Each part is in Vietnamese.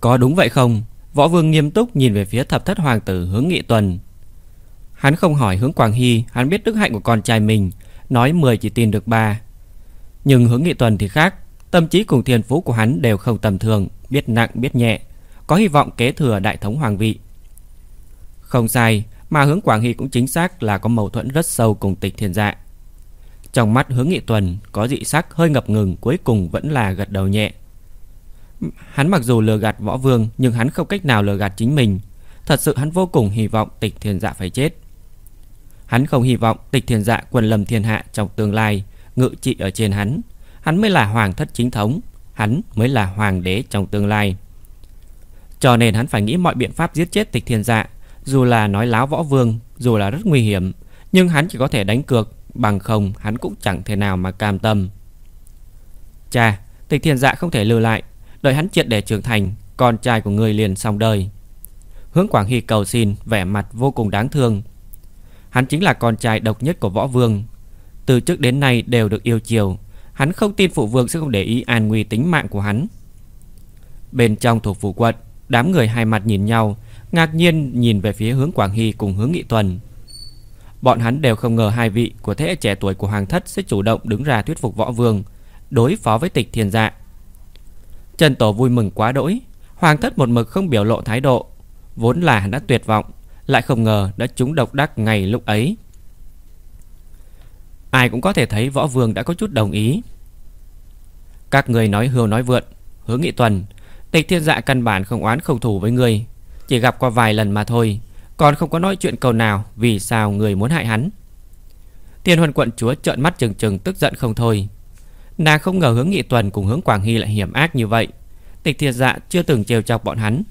Có đúng vậy không? Võ Vương nghiêm túc nhìn về phía thập thất hoàng tử hướng nghị tuần. Hắn không hỏi hướng Quảng Hy, hắn biết đức hạnh của con trai mình, nói 10 chỉ tin được 3. Nhưng hướng nghị tuần thì khác, tâm trí cùng thiên phú của hắn đều không tầm thường, biết nặng biết nhẹ, có hy vọng kế thừa đại thống hoàng vị. Không sai, mà hướng Quảng Hy cũng chính xác là có mâu thuẫn rất sâu cùng tịch thiên dạ. Trong mắt hướng nghị tuần có dị sắc hơi ngập ngừng cuối cùng vẫn là gật đầu nhẹ. Hắn mặc dù lừa gạt võ vương nhưng hắn không cách nào lừa gạt chính mình. Thật sự hắn vô cùng hy vọng tịch thiền dạ phải chết. Hắn không hy vọng tịch thiền dạ quần lầm thiên hạ trong tương lai ngự trị ở trên hắn. Hắn mới là hoàng thất chính thống. Hắn mới là hoàng đế trong tương lai. Cho nên hắn phải nghĩ mọi biện pháp giết chết tịch thiên dạ. Dù là nói láo võ vương, dù là rất nguy hiểm. Nhưng hắn chỉ có thể đánh cược. Bằng không hắn cũng chẳng thể nào mà cam tâm. Cha, tịch thiên dạ không thể lưu lại. Đợi hắn triệt để trưởng thành, Con trai của người liền xong đời. Hướng Quảng Hy cầu xin, Vẻ mặt vô cùng đáng thương. Hắn chính là con trai độc nhất của võ vương. Từ trước đến nay đều được yêu chiều. Hắn không tin phụ vương sẽ không để ý an nguy tính mạng của hắn. Bên trong thuộc phủ quận, Đám người hai mặt nhìn nhau, Ngạc nhiên nhìn về phía hướng Quảng Hy cùng hướng Nghị Tuần. Bọn hắn đều không ngờ hai vị của thế hệ trẻ tuổi của Hoàng Thất sẽ chủ động đứng ra thuyết phục võ vương, Đối phó với tịch thiên dạ. Trần Tổ vui mừng quá đỗi. Hoàng thất một mực không biểu lộ thái độ. Vốn là đã tuyệt vọng, Lại không ngờ đã trúng độc đắc ngày lúc ấy. Ai cũng có thể thấy võ vương đã có chút đồng ý. Các người nói hưu nói vượn Hướng nghị tuần. Tịch thiên dạ căn bản không oán không thù với người. Chỉ gặp qua vài lần mà thôi, Còn không có nói chuyện cầu nào Vì sao người muốn hại hắn. Tiên huân quận chúa trợn mắt trừng trừng, tức giận không thôi. Nàng không ngờ hướng nghị tuần cùng hướng Quảng Hy lại hiểm ác như vậy. Tịch thiệt dạ chưa từng trêu chọc bọn hắn,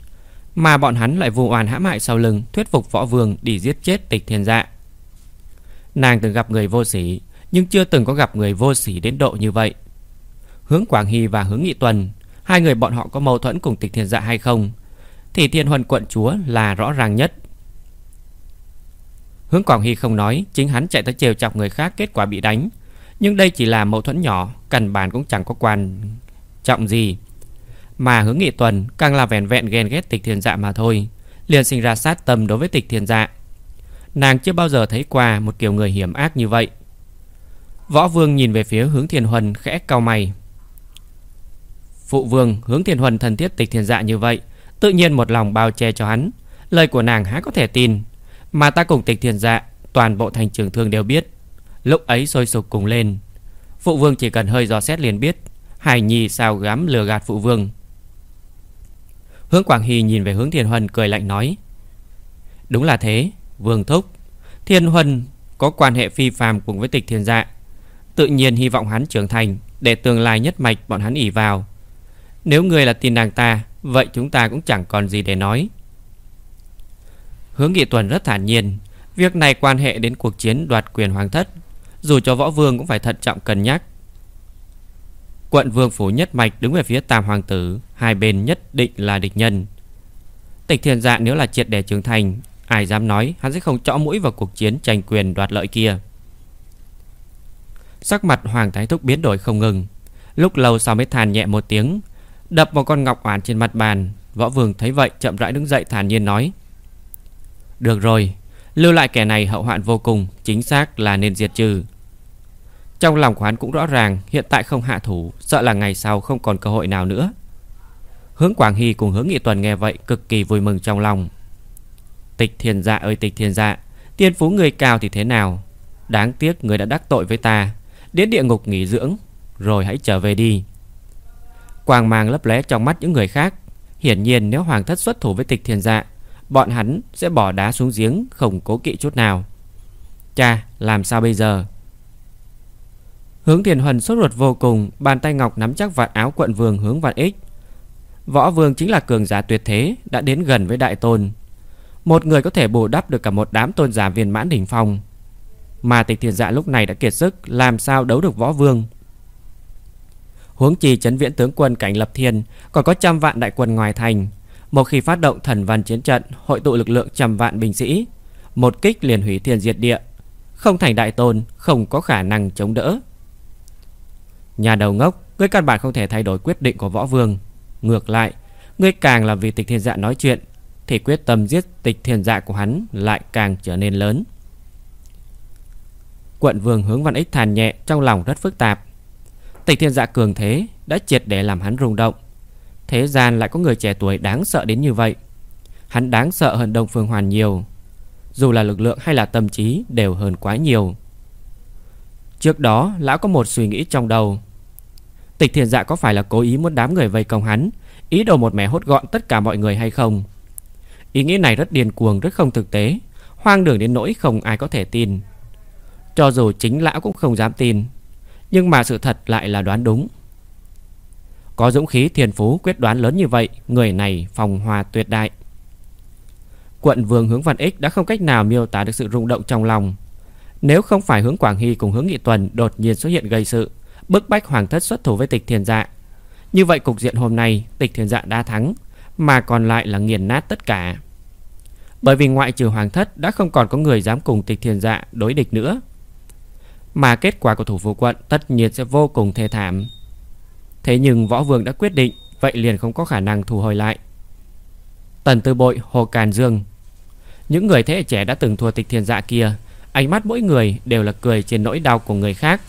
Mà bọn hắn lại vu oan hãm hại sau lưng, Thuyết phục võ vương đi giết chết tịch thiên dạ. Nàng từng gặp người vô sỉ, Nhưng chưa từng có gặp người vô sỉ đến độ như vậy. Hướng Quảng Hy và hướng Nghị Tuần, Hai người bọn họ có mâu thuẫn cùng tịch thiên dạ hay không, Thì thiên huân quận chúa là rõ ràng nhất. Hướng Quảng Hy không nói, Chính hắn chạy tới trêu chọc người khác, kết quả bị đánh nhưng đây chỉ là mâu thuẫn nhỏ Cần bản cũng chẳng có quan trọng gì. Mà hướng nghị tuần Càng là vẻn vẹn ghen ghét tịch thiên dạ mà thôi, Liền sinh ra sát tâm đối với tịch thiên dạ. Nàng chưa bao giờ thấy qua Một kiểu người hiểm ác như vậy. Võ vương nhìn về phía hướng thiên huân Khẽ cao mày. Phụ vương, hướng thiên huân thân thiết tịch thiên dạ như vậy, Tự nhiên một lòng bao che cho hắn. Lời của nàng há có thể tin, Mà ta cùng tịch thiên dạ Toàn bộ thành trường thương đều biết. Lúc ấy sôi sục cùng lên. Phụ vương chỉ cần hơi dò xét liền biết Hải Nhi sao dám lừa gạt phụ vương. Hướng Quảng Hy nhìn về hướng Thiên Huân cười lạnh nói, Đúng là thế, Vương Thúc. Thiên Huân có quan hệ phi phàm cùng với tịch thiên dạ. Tự nhiên hy vọng hắn trưởng thành Để tương lai nhất mạch bọn hắn ỉ vào. Nếu người là tin nàng ta, Vậy chúng ta cũng chẳng còn gì để nói. Hướng Nghị Tuần rất thản nhiên, Việc này quan hệ đến cuộc chiến đoạt quyền hoàng thất dù cho võ vương cũng phải thận trọng cân nhắc. Quận vương phủ nhất mạch đứng về phía tam hoàng tử, Hai bên nhất định là địch nhân. Tịch thiền dạ nếu là triệt để trưởng thành, Ai dám nói hắn sẽ không chõ mũi vào cuộc chiến tranh quyền đoạt lợi kia. Sắc mặt Hoàng Thái Thúc biến đổi không ngừng. Lúc lâu sau mới than nhẹ một tiếng, Đập vào con ngọc oản trên mặt bàn. Võ vương thấy vậy, chậm rãi đứng dậy thản nhiên nói, Được rồi Lưu lại kẻ này hậu hoạn vô cùng, Chính xác là nên diệt trừ. Trong lòng của hắn cũng rõ ràng, Hiện tại không hạ thủ, Sợ là ngày sau không còn cơ hội nào nữa. Hướng Quảng Hy cùng hướng Nghị Tuần nghe vậy Cực kỳ vui mừng trong lòng. Tịch thiên dạ ơi, tịch thiên dạ Tiên phú người cao thì thế nào? Đáng tiếc người đã đắc tội với ta. Đến địa ngục nghỉ dưỡng, Rồi hãy trở về đi. Quang mang lấp lé trong mắt những người khác. Hiển nhiên nếu hoàng thất xuất thủ với tịch thiên dạ Bọn hắn sẽ bỏ đá xuống giếng Không cố kỵ chút nào. Cha, làm sao bây giờ? Hướng thiền huần sốt ruột vô cùng, Bàn tay ngọc nắm chắc vạt áo quận vương hướng vạn ích. Võ vương chính là cường giả tuyệt thế, Đã đến gần với đại tôn. Một người có thể bù đắp được cả một đám tôn giả viên mãn đỉnh phong. Mà tịch thiền dạ lúc này đã kiệt sức, Làm sao đấu được võ vương? Huống chi chấn viễn tướng quân cảnh lập thiên, Còn có trăm vạn đại quân ngoài thành một khi phát động thần văn chiến trận, Hội tụ lực lượng trăm vạn binh sĩ, Một kích liền hủy thiên diệt địa. Không thành đại tôn, Không có khả năng chống đỡ. Nhà đầu ngốc, Ngươi căn bản không thể thay đổi quyết định của võ vương. Ngược lại, Ngươi càng là vì tịch thiên dạ nói chuyện, Thì quyết tâm giết tịch thiên dạ của hắn Lại càng trở nên lớn. Quận vương hướng văn ích than nhẹ Trong lòng rất phức tạp. Tịch thiên dạ cường thế Đã triệt để làm hắn rung động. Thế gian lại có người trẻ tuổi đáng sợ đến như vậy. Hắn đáng sợ hơn Đông Phương Hoàn nhiều. Dù là lực lượng hay là tâm trí Đều hơn quá nhiều. Trước đó, lão có một suy nghĩ trong đầu. Tịch thiền dạ có phải là cố ý muốn đám người vây công hắn, Ý đồ một mẻ hốt gọn tất cả mọi người hay không? Ý nghĩ này rất điên cuồng, Rất không thực tế, Hoang đường đến nỗi không ai có thể tin. Cho dù chính lão cũng không dám tin, Nhưng mà sự thật lại là đoán đúng. Có dũng khí thiền phú quyết đoán lớn như vậy Người này phòng hòa tuyệt đại Quận vương hướng văn ích đã không cách nào miêu tả được sự rung động trong lòng Nếu không phải hướng Quảng Hy cùng hướng Nghị Tuần đột nhiên xuất hiện gây sự bức bách hoàng thất xuất thủ với tịch thiền dạ. Như vậy cục diện hôm nay tịch thiền dạ đã thắng, mà còn lại là nghiền nát tất cả. Bởi vì ngoại trừ hoàng thất đã không còn có người dám cùng tịch thiền dạ đối địch nữa. Mà kết quả của thủ phủ quận tất nhiên sẽ vô cùng thê thảm. Thế nhưng võ vương đã quyết định, vậy liền không có khả năng thu hồi lại. Tần Tư Bội, Hồ Càn Dương. Những người thế hệ trẻ đã từng thua tịch thiền dạ kia Ánh mắt mỗi người đều là cười trên nỗi đau của người khác.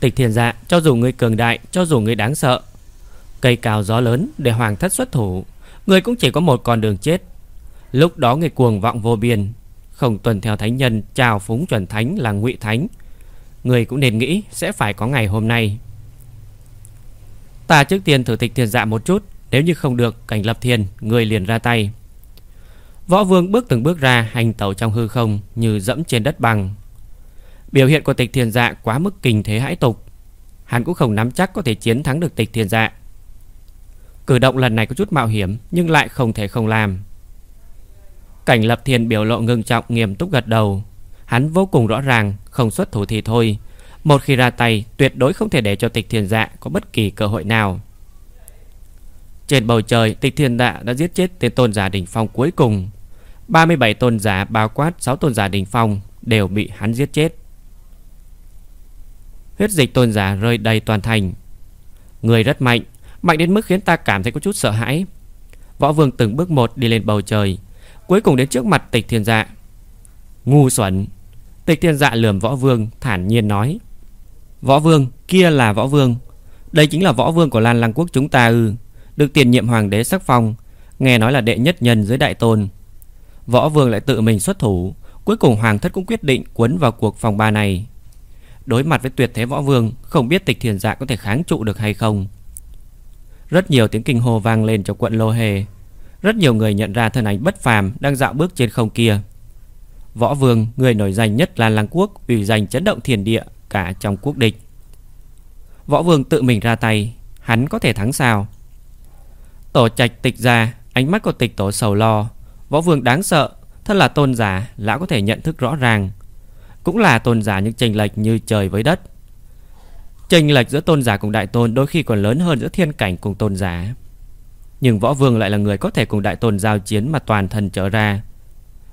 Tịch thiền dạ cho dù người cường đại Cho dù người đáng sợ Cây cào gió lớn để hoàng thất xuất thủ Người cũng chỉ có một con đường chết. Lúc đó người cuồng vọng vô biên Không tuần theo thánh nhân Chào phúng chuẩn thánh là ngụy thánh Người cũng nên nghĩ sẽ phải có ngày hôm nay. Ta trước tiên thử tịch thiền dạ một chút, Nếu như không được, cảnh lập thiên Người liền ra tay. Võ vương bước từng bước ra, hành tẩu trong hư không, Như dẫm trên đất bằng. Biểu hiện của tịch thiền dạ quá mức kinh thế hãi tục. Hắn cũng không nắm chắc có thể chiến thắng được tịch thiền dạ. Cử động lần này có chút mạo hiểm, Nhưng lại không thể không làm. Cảnh lập thiền biểu lộ ngưng trọng, Nghiêm túc gật đầu. Hắn vô cùng rõ ràng, Không xuất thủ thì thôi. Một khi ra tay, tuyệt đối không thể để cho tịch thiền dạ Có bất kỳ cơ hội nào. Trên bầu trời, tịch thiền dạ đã giết chết Tên tôn giả đỉnh phong cuối cùng. 37 tôn giả bao quát 6 tôn giả đỉnh phong Đều bị hắn giết chết. Huyết dịch tôn giả rơi đầy toàn thành. Người rất mạnh Mạnh đến mức khiến ta cảm thấy có chút sợ hãi. Võ vương từng bước một đi lên bầu trời, Cuối cùng đến trước mặt tịch thiên dạ. Ngu xuẩn, Tịch thiên dạ lườm võ vương thản nhiên nói. Võ vương, kia là võ vương. Đây chính là võ vương của Lan Lăng Quốc chúng ta ư. Được tiền nhiệm hoàng đế sắc phong, Nghe nói là đệ nhất nhân dưới đại tôn. Võ vương lại tự mình xuất thủ, Cuối cùng hoàng thất cũng quyết định Quấn vào cuộc phòng ba này. Đối mặt với tuyệt thế võ vương, Không biết tịch thiền dạ có thể kháng trụ được hay không. Rất nhiều tiếng kinh hô vang lên trong quận Lô Hề. Rất nhiều người nhận ra thân ảnh bất phàm Đang dạo bước trên không kia. Võ vương, người nổi danh nhất là Lăng Quốc Ủy danh chấn động thiền địa Cả trong quốc địch Võ vương tự mình ra tay Hắn có thể thắng sao Tổ trạch tịch ra Ánh mắt của tịch tổ sầu lo Võ vương đáng sợ Thân là tôn giả Lão có thể nhận thức rõ ràng cũng là tôn giả những chênh lệch như trời với đất. Chênh lệch giữa tôn giả cùng đại tôn đôi khi còn lớn hơn giữa thiên cảnh cùng tôn giả. Nhưng võ vương lại là người có thể cùng đại tôn giao chiến mà toàn thân trở ra.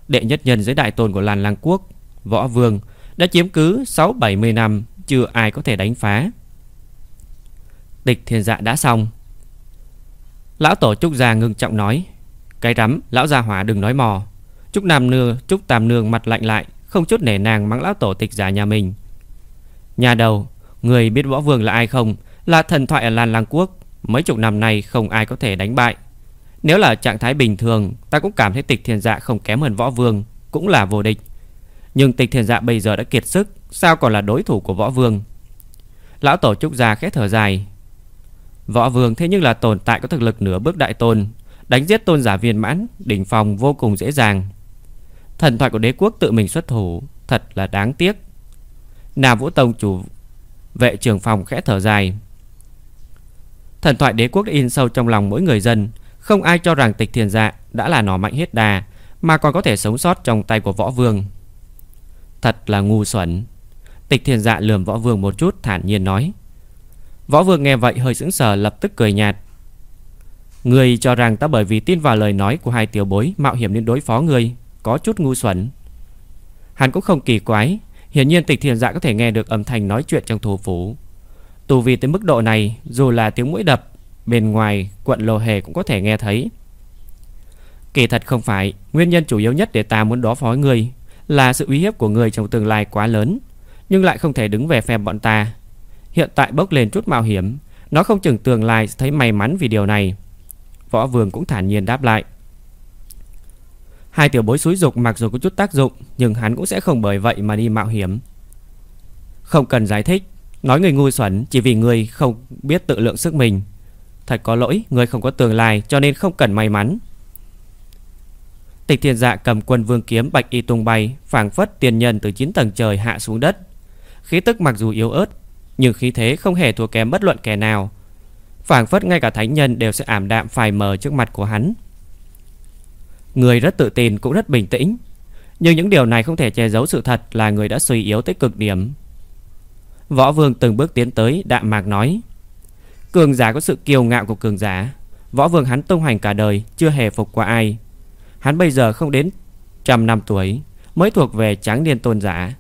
Đệ nhất nhân dưới đại tôn của Lan Lang Quốc, võ vương, đã chiếm cứ 6-70 năm, chưa ai có thể đánh phá. Tịch thiên dạ đã xong. Lão tổ Trúc Gia ngưng trọng nói, cái rắm, lão gia hỏa đừng nói mò. Trúc Nam Nương, Trúc Tam Nương mặt lạnh lại, không chút nể nàng mắng lão tổ tịch giả nhà mình Nhà đầu Người biết võ vương là ai không Là thần thoại ở Lan Lang Quốc Mấy chục năm nay không ai có thể đánh bại Nếu là trạng thái bình thường Ta cũng cảm thấy tịch thiên dạ không kém hơn võ vương Cũng là vô địch nhưng tịch thiền dạ bây giờ đã kiệt sức, Sao còn là đối thủ của võ vương? Lão tổ trúc già khẽ thở dài. Võ vương thế nhưng là tồn tại có thực lực nửa bước đại tôn, Đánh giết tôn giả viên mãn, Đỉnh phòng vô cùng dễ dàng. Thần thoại của đế quốc tự mình xuất thủ, Thật là đáng tiếc. Nam Vũ Tông chủ vệ trường phòng khẽ thở dài. Thần thoại đế quốc đã in sâu trong lòng mỗi người dân, Không ai cho rằng tịch thiền dạ đã là nỏ mạnh hết đà, Mà còn có thể sống sót trong tay của võ vương. Thật là ngu xuẩn Tịch thiền dạ lườm võ vương một chút thản nhiên nói Võ vương nghe vậy hơi sững sờ lập tức cười nhạt Người cho rằng ta bởi vì tin vào lời nói của hai tiểu bối Mạo hiểm đến đối phó người có chút ngu xuẩn. Hắn cũng không kỳ quái, hiển nhiên Tịch Thiền Dạ có thể nghe được âm thanh nói chuyện trong thủ phủ. Tù vì tới mức độ này, dù là tiếng mũi đập, bên ngoài quận lồ Hề cũng có thể nghe thấy. Kỳ thật không phải, nguyên nhân chủ yếu nhất để ta muốn đối phó người là sự uy hiếp của người trong tương lai quá lớn, nhưng lại không thể đứng về phe bọn ta. Hiện tại bốc lên chút mạo hiểm, nó không chừng tương lai thấy may mắn vì điều này. Võ Vương cũng thản nhiên đáp lại. Hai tiểu bối xúi dục mặc dù có chút tác dụng, nhưng hắn cũng sẽ không bởi vậy mà đi mạo hiểm. Không cần giải thích, nói người ngu xuẩn chỉ vì người không biết tự lượng sức mình. Thật có lỗi, người không có tương lai cho nên không cần may mắn. Tịch thiên dạ cầm quân vương kiếm bạch y tung bay, phảng phất tiền nhân từ 9 tầng trời hạ xuống đất. Khí tức mặc dù yếu ớt, nhưng khí thế không hề thua kém bất luận kẻ nào. Phảng phất ngay cả thánh nhân đều sẽ ảm đạm phai mờ trước mặt của hắn. Người rất tự tin cũng rất bình tĩnh, nhưng những điều này không thể che giấu sự thật là người đã suy yếu tới cực điểm. Võ Vương từng bước tiến tới, đạm mạc nói: "Cường giả có sự kiêu ngạo của cường giả, Võ Vương hắn tung hoành cả đời, chưa hề phục qua ai." Hắn bây giờ không đến trăm năm tuổi, Mới thuộc về tráng niên tôn giả.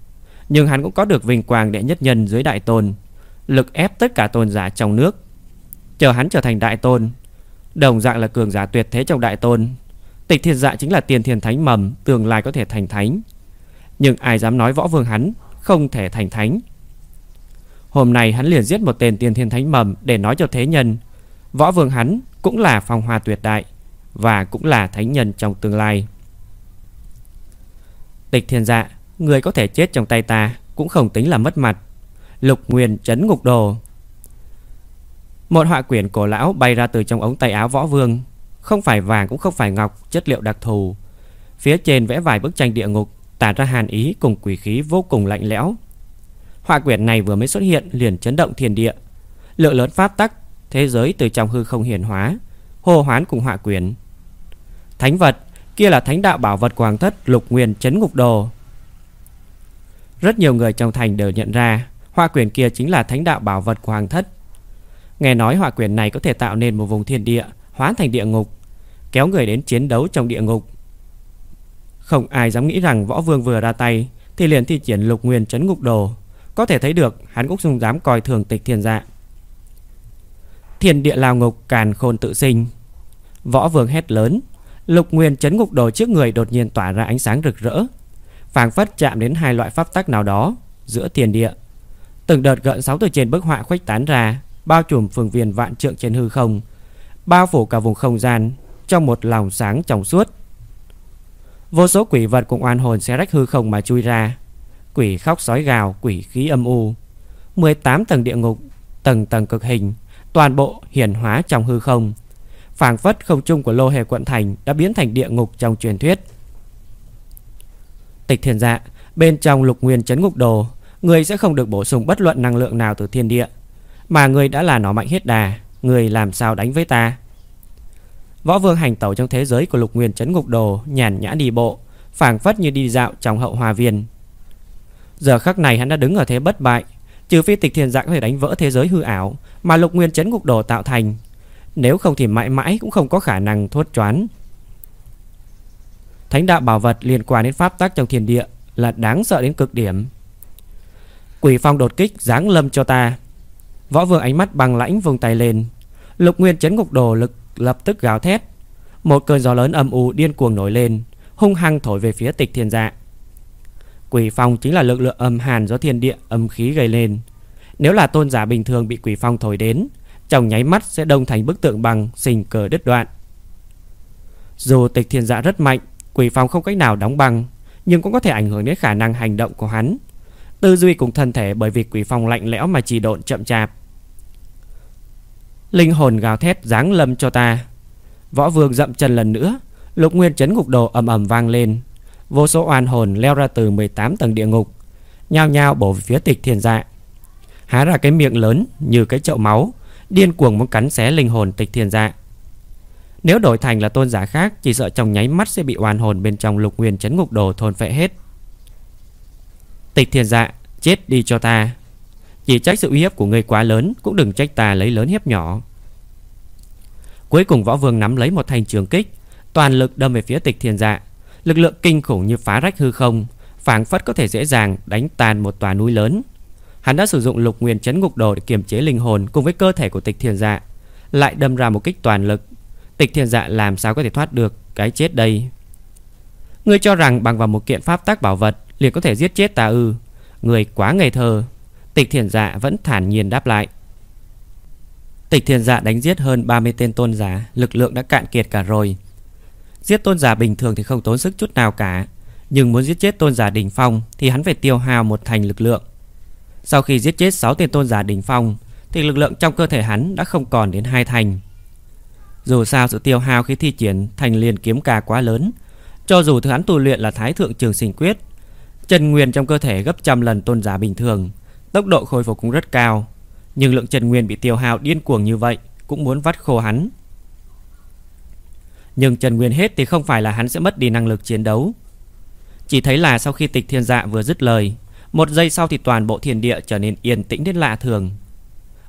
Nhưng hắn cũng có được vinh quang đệ nhất nhân dưới đại tôn, Lực ép tất cả tôn giả trong nước. Chờ hắn trở thành đại tôn, Đồng dạng là cường giả tuyệt thế trong đại tôn. Tịch thiên dạ chính là tiền thiên thánh mầm, Tương lai có thể thành thánh. Nhưng ai dám nói võ vương hắn Không thể thành thánh? Hôm nay hắn liền giết một tên tiền thiên thánh mầm Để nói cho thế nhân, Võ vương hắn cũng là phong hoa tuyệt đại và cũng là thánh nhân trong tương lai. Tịch thiên dạ, người có thể chết trong tay ta cũng không tính là mất mặt. Lục Nguyên chấn ngục đồ. Một họa quyển cổ lão bay ra từ trong ống tay áo võ vương, không phải vàng cũng không phải ngọc, chất liệu đặc thù. Phía trên vẽ vài bức tranh địa ngục, tản ra hàn ý cùng quỷ khí vô cùng lạnh lẽo. Họa quyển này vừa mới xuất hiện liền chấn động thiên địa. Lượng lớn pháp tắc thế giới từ trong hư không hiển hóa, hô hoán cùng họa quyển. Thánh vật, Kia là thánh đạo bảo vật hoàng thất lục nguyên chấn ngục đồ. Rất nhiều người trong thành đều nhận ra, Họa quyển kia chính là thánh đạo bảo vật của hoàng thất. Nghe nói họa quyển này có thể tạo nên một vùng thiên địa Hóa thành địa ngục, Kéo người đến chiến đấu trong địa ngục. Không ai dám nghĩ rằng võ vương vừa ra tay, Thì liền thi triển lục nguyên chấn ngục đồ, Có thể thấy được hắn cũng không dám coi thường tịch thiên dạ. Thiên địa lao ngục càn khôn tự sinh, Võ vương hét lớn. Lục Nguyên chấn ngục đồ trước người đột nhiên tỏa ra ánh sáng rực rỡ, phảng phất chạm đến hai loại pháp tắc nào đó giữa thiên địa. Từng đợt gợn sóng từ trên bức họa khuếch tán ra, bao trùm phương viên vạn trượng trên hư không, bao phủ cả vùng không gian trong một lòng sáng trong suốt. Vô số quỷ vật cùng oan hồn xé rách hư không mà chui ra, quỷ khóc sói gào, quỷ khí âm u. 18 tầng địa ngục, tầng tầng cực hình, toàn bộ hiển hóa trong hư không, phảng phất không trung của lô hề quận thành đã biến thành địa ngục trong truyền thuyết. Tịch thiên dạ, bên trong lục nguyên chấn ngục đồ, người sẽ không được bổ sung bất luận năng lượng nào từ thiên địa, mà người đã là nó mạnh hết đà, người làm sao đánh với ta? Võ Vương hành tẩu trong thế giới của lục nguyên chấn ngục đồ, nhàn nhã đi bộ, phảng phất như đi dạo trong hậu hoa viên. Giờ khắc này hắn đã đứng ở thế bất bại, trừ phi tịch thiên dạ có thể đánh vỡ thế giới hư ảo mà lục nguyên chấn ngục đồ tạo thành, nếu không thì mãi mãi cũng không có khả năng thốt choán. Thánh đạo bảo vật liên quan đến pháp tắc trong thiên địa Là đáng sợ đến cực điểm. Quỷ phong đột kích giáng lâm cho ta. Võ vương ánh mắt bằng lãnh vùng tay lên. Lục nguyên chấn ngục đồ lực lập tức gào thét. Một cơn gió lớn âm u điên cuồng nổi lên, Hung hăng thổi về phía tịch thiên dạ. Quỷ phong chính là lực lượng âm hàn do thiên địa âm khí gây lên. Nếu là tôn giả bình thường bị quỷ phong thổi đến trong nháy mắt sẽ đông thành bức tượng bằng sinh cờ đứt đoạn. Dù tịch thiên dạ rất mạnh, quỷ phong không cách nào đóng băng, nhưng cũng có thể ảnh hưởng đến khả năng hành động của hắn. Tư duy cùng thân thể bởi vì quỷ phong lạnh lẽo mà trì độn chậm chạp. Linh hồn gào thét giáng lâm cho ta. Võ vương dậm chân lần nữa, lục nguyên chấn ngục đồ ầm ầm vang lên. Vô số oan hồn leo ra từ 18 tầng địa ngục, nhao nhao bổ về phía tịch thiên dạ. Há ra cái miệng lớn như cái chậu máu, điên cuồng muốn cắn xé linh hồn tịch thiên dạ. Nếu đổi thành là tôn giả khác, chỉ sợ trong nháy mắt sẽ bị oan hồn bên trong lục nguyên chấn ngục đồ thôn phệ hết. Tịch thiên dạ, chết đi cho ta. Chỉ trách sự uy hiếp của ngươi quá lớn, cũng đừng trách ta lấy lớn hiếp nhỏ. Cuối cùng võ vương nắm lấy một thanh trường kích, toàn lực đâm về phía tịch thiên dạ. Lực lượng kinh khủng như phá rách hư không, phảng phất có thể dễ dàng đánh tan một tòa núi lớn. Hắn đã sử dụng lục nguyên chấn ngục đồ để kiềm chế linh hồn cùng với cơ thể của tịch thiền dạ. Lại đâm ra một kích toàn lực. Tịch thiền dạ làm sao có thể thoát được Cái chết đây? Ngươi cho rằng bằng vào một kiện pháp tác bảo vật liền có thể giết chết ta ư? Người quá ngây thơ. Tịch thiền dạ vẫn thản nhiên đáp lại. Tịch thiền dạ đánh giết hơn 30 tên tôn giả, Lực lượng đã cạn kiệt cả rồi. Giết tôn giả bình thường thì không tốn sức chút nào cả, Nhưng muốn giết chết tôn giả đỉnh phong Thì hắn phải tiêu hao một thành lực lượng. Sau khi giết chết 6 tên tôn giả đỉnh phong, Thì lực lượng trong cơ thể hắn đã không còn đến hai thành. Dù sao sự tiêu hao khi thi triển thành liền kiếm ca quá lớn, Cho dù thứ hắn tu luyện là thái thượng trường sinh quyết, Chân nguyên trong cơ thể gấp trăm lần tôn giả bình thường, Tốc độ khôi phục cũng rất cao. Nhưng lượng chân nguyên bị tiêu hao điên cuồng như vậy Cũng muốn vắt khô hắn. Nhưng chân nguyên hết thì không phải là hắn sẽ mất đi năng lực chiến đấu. Chỉ thấy là sau khi tịch thiên dạ vừa dứt lời một giây sau thì toàn bộ thiên địa trở nên yên tĩnh đến lạ thường.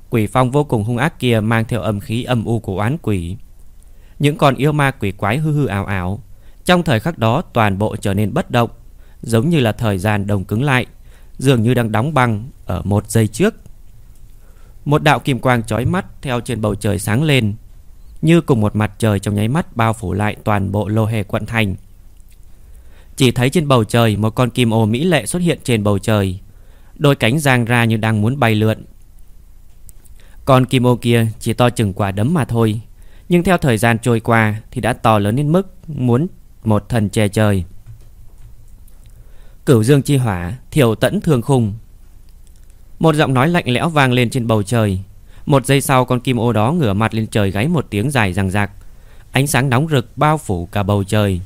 Quỷ phong vô cùng hung ác kia mang theo âm khí âm u của oán quỷ. Những con yêu ma quỷ quái hư hư ảo ảo, Trong thời khắc đó toàn bộ trở nên bất động, Giống như là thời gian đồng cứng lại, Dường như đang đóng băng ở một giây trước. Một đạo kim quang chói mắt theo trên bầu trời sáng lên, Như cùng một mặt trời trong nháy mắt bao phủ lại toàn bộ lô hề quận thành. Chỉ thấy trên bầu trời một con kim ô mỹ lệ xuất hiện trên bầu trời. Đôi cánh giang ra như đang muốn bay lượn. Con kim ô kia chỉ to chừng quả đấm mà thôi, Nhưng theo thời gian trôi qua thì đã to lớn đến mức muốn một thần che trời. Cửu dương chi hỏa Thiểu tẫn thường khung. Một giọng nói lạnh lẽo vang lên trên bầu trời. Một giây sau con kim ô đó ngửa mặt lên trời gáy một tiếng dài răng rạc. Ánh sáng nóng rực bao phủ cả bầu trời.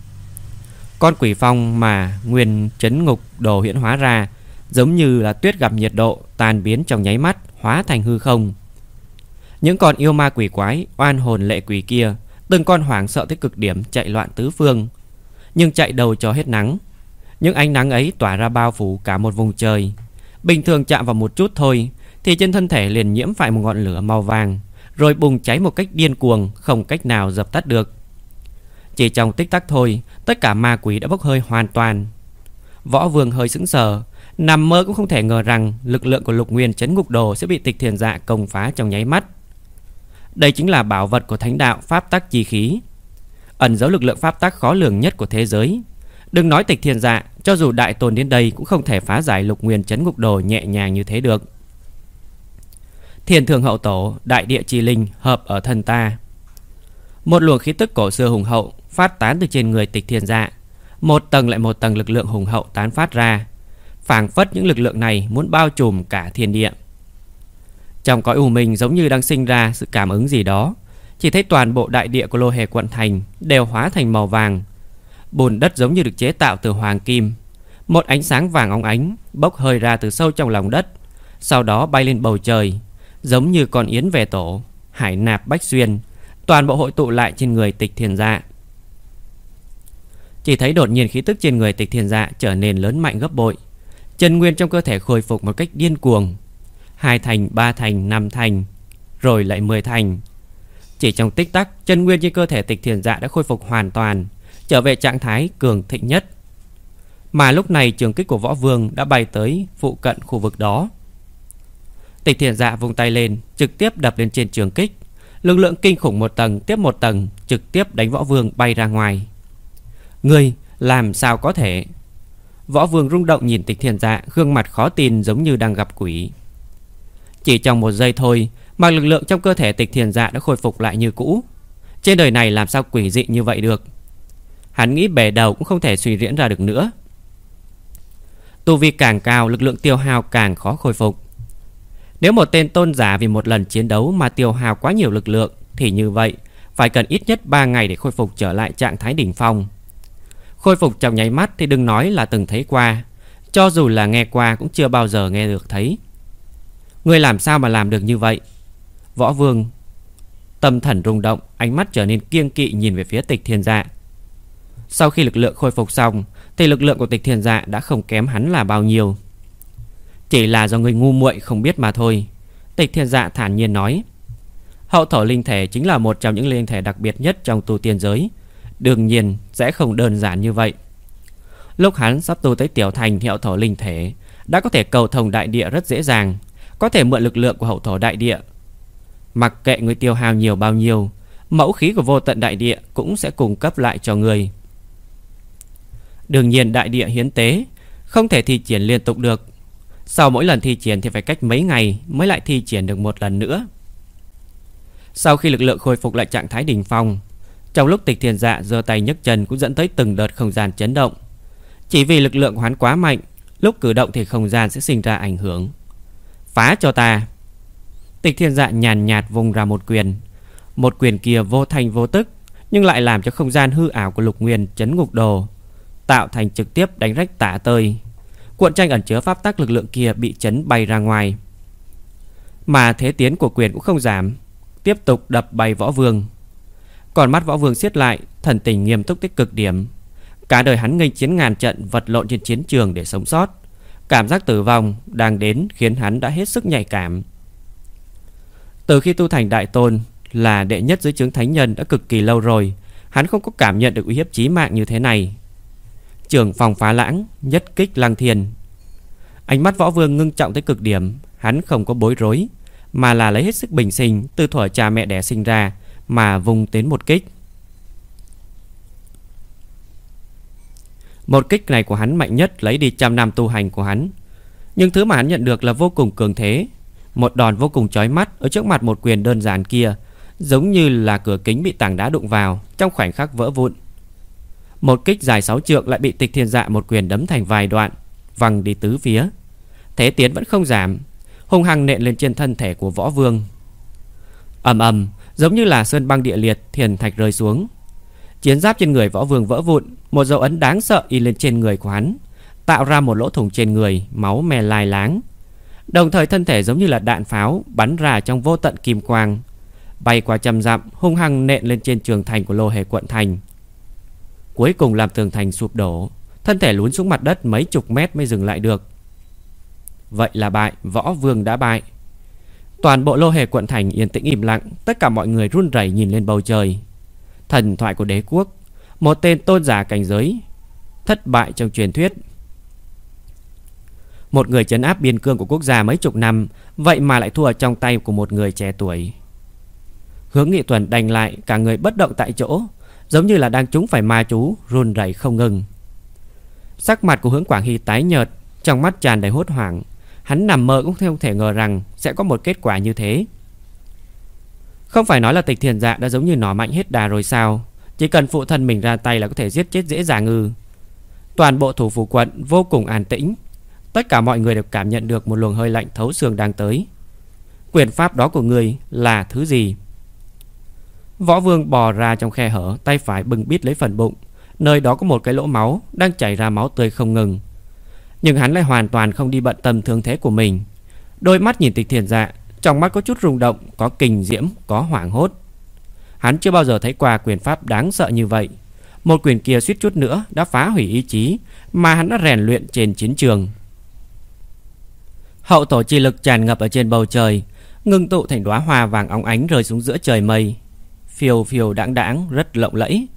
Con quỷ phong mà nguyên chấn ngục đồ hiển hóa ra, Giống như là tuyết gặp nhiệt độ Tàn biến trong nháy mắt, Hóa thành hư không. Những con yêu ma quỷ quái, Oan hồn lệ quỷ kia, Từng con hoảng sợ tới cực điểm chạy loạn tứ phương, Nhưng chạy đầu cho hết nắng. Những ánh nắng ấy tỏa ra bao phủ cả một vùng trời. Bình thường chạm vào một chút thôi, Thì trên thân thể liền nhiễm phải một ngọn lửa màu vàng, Rồi bùng cháy một cách điên cuồng, Không cách nào dập tắt được. Chỉ trong tích tắc thôi, Tất cả ma quỷ đã bốc hơi hoàn toàn. Võ vương hơi sững sờ, Nằm mơ cũng không thể ngờ rằng Lực lượng của lục nguyên chấn ngục đồ Sẽ bị tịch thiền dạ công phá trong nháy mắt. Đây chính là bảo vật của thánh đạo Pháp tắc chi khí. Ẩn dấu lực lượng pháp tắc khó lường nhất của thế giới. Đừng nói tịch thiền dạ Cho dù đại tồn đến đây cũng không thể phá giải lục nguyên chấn ngục đồ nhẹ nhàng như thế được. Thiền thường hậu tổ, Đại địa trì linh hợp ở thân ta. Một luồng khí tức cổ xưa hùng hậu Phát tán từ trên người tịch thiên dạ Một tầng lại một tầng lực lượng hùng hậu tán phát ra. Phảng phất những lực lượng này Muốn bao trùm cả thiên địa. Trong cõi u minh giống như đang sinh ra Sự cảm ứng gì đó, Chỉ thấy toàn bộ đại địa của lô hề quận thành Đều hóa thành màu vàng. Bùn đất giống như được chế tạo từ hoàng kim. Một ánh sáng vàng óng ánh Bốc hơi ra từ sâu trong lòng đất, Sau đó bay lên bầu trời, Giống như con yến về tổ, Hải nạp bách xuyên, Toàn bộ hội tụ lại trên người tịch thiền dạ chỉ thấy đột nhiên khí tức trên người tịch thiền dạ Trở nên lớn mạnh gấp bội Chân nguyên trong cơ thể khôi phục một cách điên cuồng Hai thành, ba thành, năm thành Rồi lại mười thành Chỉ trong tích tắc Chân nguyên trên cơ thể tịch thiền dạ đã khôi phục hoàn toàn trở về trạng thái cường thịnh nhất. Mà lúc này trường kích của võ vương đã bay tới phụ cận khu vực đó. Tịch thiền dạ vung tay lên, trực tiếp đập lên trên trường kích. Lực lượng kinh khủng một tầng tiếp một tầng, trực tiếp đánh võ vương bay ra ngoài. Người làm sao có thể? Võ vương rung động nhìn tịch thiền dạ, gương mặt khó tin giống như đang gặp quỷ. Chỉ trong một giây thôi, mà lực lượng trong cơ thể tịch thiền dạ đã khôi phục lại như cũ. Trên đời này làm sao quỷ dị như vậy được? Hắn nghĩ bề đầu cũng không thể suy diễn ra được nữa Tu vi càng cao Lực lượng tiêu hao càng khó khôi phục Nếu một tên tôn giả vì một lần chiến đấu Mà tiêu hao quá nhiều lực lượng Thì như vậy phải cần ít nhất 3 ngày Để khôi phục trở lại trạng thái đỉnh phong Khôi phục trong nháy mắt Thì đừng nói là từng thấy qua. Cho dù là nghe qua cũng chưa bao giờ nghe được thấy. Người làm sao mà làm được như vậy? Võ vương, Tâm thần rung động, Ánh mắt trở nên kiêng kỵ nhìn về phía tịch thiên dạ. Sau khi lực lượng khôi phục xong, Thì lực lượng của tịch Thiên dạ đã không kém hắn là bao nhiêu. Chỉ là do người ngu muội không biết mà thôi. Tịch Thiên dạ thản nhiên nói, Hậu thổ linh thể chính là một trong những linh thể đặc biệt nhất trong tu tiên giới. Đương nhiên sẽ không đơn giản như vậy. Lúc hắn sắp tu tới tiểu thành hiệu hậu thổ linh thể Đã có thể cầu thông đại địa rất dễ dàng, Có thể mượn lực lượng của hậu thổ đại địa. Mặc kệ người tiêu hao nhiều bao nhiêu, Mẫu khí của vô tận đại địa Cũng sẽ cung cấp lại cho người. Đương nhiên đại địa hiến tế Không thể thi triển liên tục được. Sau mỗi lần thi triển thì phải cách mấy ngày Mới lại thi triển được một lần nữa. Sau khi lực lượng khôi phục lại trạng thái đỉnh phong trong lúc tịch thiền dạ giơ tay nhấc chân Cũng dẫn tới từng đợt không gian chấn động. Chỉ vì lực lượng hoán quá mạnh, Lúc cử động thì không gian sẽ sinh ra ảnh hưởng. Phá cho ta. Tịch thiên dạ nhàn nhạt vùng ra một quyền. Một quyền kia vô thành vô tức, Nhưng lại làm cho không gian hư ảo của lục nguyên chấn ngục đồ, Tạo thành trực tiếp đánh rách tả tơi. Cuộn tranh ẩn chứa pháp tắc lực lượng kia bị chấn bay ra ngoài. Mà thế tiến của quyền cũng không giảm, Tiếp tục đập bay võ vương. Còn mắt võ vương siết lại, Thần tình nghiêm túc tích cực điểm. Cả đời hắn nghênh chiến ngàn trận, vật lộn trên chiến trường để sống sót. Cảm giác tử vong đang đến khiến hắn đã hết sức nhạy cảm. Từ khi tu thành đại tôn Là đệ nhất dưới chứng thánh nhân đã cực kỳ lâu rồi, Hắn không có cảm nhận được uy hiếp chí mạng như thế này. Trường phòng phá lãng, Nhất kích lăng thiền. Ánh mắt võ vương ngưng trọng tới cực điểm, Hắn không có bối rối, Mà là lấy hết sức bình sinh Từ thuở cha mẹ đẻ sinh ra mà vùng tiến một kích. Một kích này của hắn mạnh nhất lấy đi trăm năm tu hành của hắn. Nhưng thứ mà hắn nhận được là vô cùng cường thế, Một đòn vô cùng chói mắt Ở trước mặt một quyền đơn giản kia, Giống như là cửa kính bị tảng đá đụng vào Trong khoảnh khắc vỡ vụn. Một kích dài 6 trượng lại bị tịch thiên dạ một quyền đấm thành vài đoạn, Văng đi tứ phía. Thế tiến vẫn không giảm, Hung hăng nện lên trên thân thể của võ vương. Ầm ầm Giống như là sơn băng địa liệt, Thiền thạch rơi xuống. Chiến giáp trên người võ vương vỡ vụn, Một dấu ấn đáng sợ in lên trên người của hắn, Tạo ra một lỗ thủng trên người, Máu me lai láng. Đồng thời thân thể giống như là đạn pháo, Bắn ra trong vô tận kim quang, Bay qua trăm dặm, hung hăng nện lên trên trường thành của lô hề quận thành. Cuối cùng làm tường thành sụp đổ, Thân thể lún xuống mặt đất mấy chục mét mới dừng lại được. Vậy là bại, Võ vương đã bại. Toàn bộ lô hề quận thành yên tĩnh im lặng, Tất cả mọi người run rẩy nhìn lên bầu trời. Thần thoại của đế quốc, Một tên tôn giả cảnh giới, Thất bại trong truyền thuyết. Một người chấn áp biên cương của quốc gia mấy chục năm, Vậy mà lại thua trong tay của một người trẻ tuổi. Hướng nghị tuần đành lại, Cả người bất động tại chỗ, Giống như là đang trúng phải ma chú, Run rẩy không ngừng. Sắc mặt của hướng Quảng Hy tái nhợt, Trong mắt tràn đầy hốt hoảng. Hắn nằm mơ cũng không thể ngờ rằng Sẽ có một kết quả như thế. Không phải nói là tịch thiền dạ đã giống như nỏ mạnh hết đà rồi sao? Chỉ cần phụ thân mình ra tay là có thể giết chết dễ dàng ư. Toàn bộ thủ phủ quận vô cùng an tĩnh. Tất cả mọi người đều cảm nhận được một luồng hơi lạnh thấu xương đang tới. Quyền pháp đó của người là thứ gì? Võ vương bò ra trong khe hở, Tay phải bừng bít lấy phần bụng. Nơi đó có một cái lỗ máu Đang chảy ra máu tươi không ngừng. Nhưng hắn lại hoàn toàn không đi bận tâm thương thế của mình. Đôi mắt nhìn tịch thiền dạ trong mắt có chút rung động Có kinh diễm, có hoảng hốt. Hắn chưa bao giờ thấy qua quyền pháp đáng sợ như vậy. Một quyền kia suýt chút nữa Đã phá hủy ý chí Mà hắn đã rèn luyện trên chiến trường. Hậu tổ chi lực tràn ngập ở trên bầu trời Ngưng tụ thành đóa hoa vàng óng ánh rơi xuống giữa trời mây. Phiêu phiêu đãng đãng rất lộng lẫy.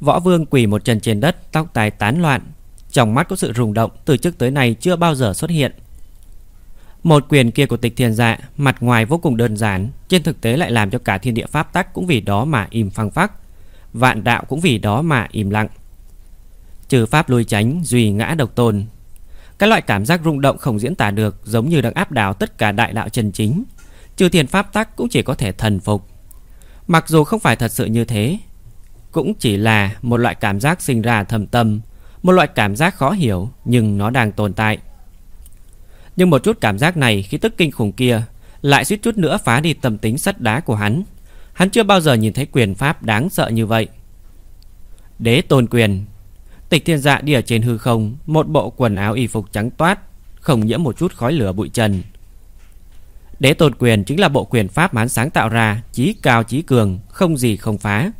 Võ vương quỳ một chân trên đất Tóc tai tán loạn. Trong mắt có sự rung động, Từ trước tới nay chưa bao giờ xuất hiện. Một quyền kia của tịch thiền dạ Mặt ngoài vô cùng đơn giản, Trên thực tế lại làm cho cả thiên địa pháp tắc Cũng vì đó mà im phăng phắc, Vạn đạo cũng vì đó mà im lặng. Trừ pháp lui tránh, Duy ngã độc tôn. Cái loại cảm giác rung động không diễn tả được, Giống như đang áp đảo tất cả đại đạo chân chính, Trừ thiền pháp tắc cũng chỉ có thể thần phục. Mặc dù không phải thật sự như thế, Cũng chỉ là một loại cảm giác sinh ra thầm tâm một loại cảm giác khó hiểu, Nhưng nó đang tồn tại. Nhưng một chút cảm giác này khi tức kinh khủng kia Lại suýt chút nữa phá đi tâm tính sắt đá của hắn. Hắn chưa bao giờ nhìn thấy quyền pháp đáng sợ như vậy. Đế tôn quyền. Tịch thiên dạ đi ở trên hư không, Một bộ quần áo y phục trắng toát, Không nhiễm một chút khói lửa bụi trần. Đế tôn quyền chính là bộ quyền pháp mà hắn sáng tạo ra, Chí cao chí cường, Không gì không phá.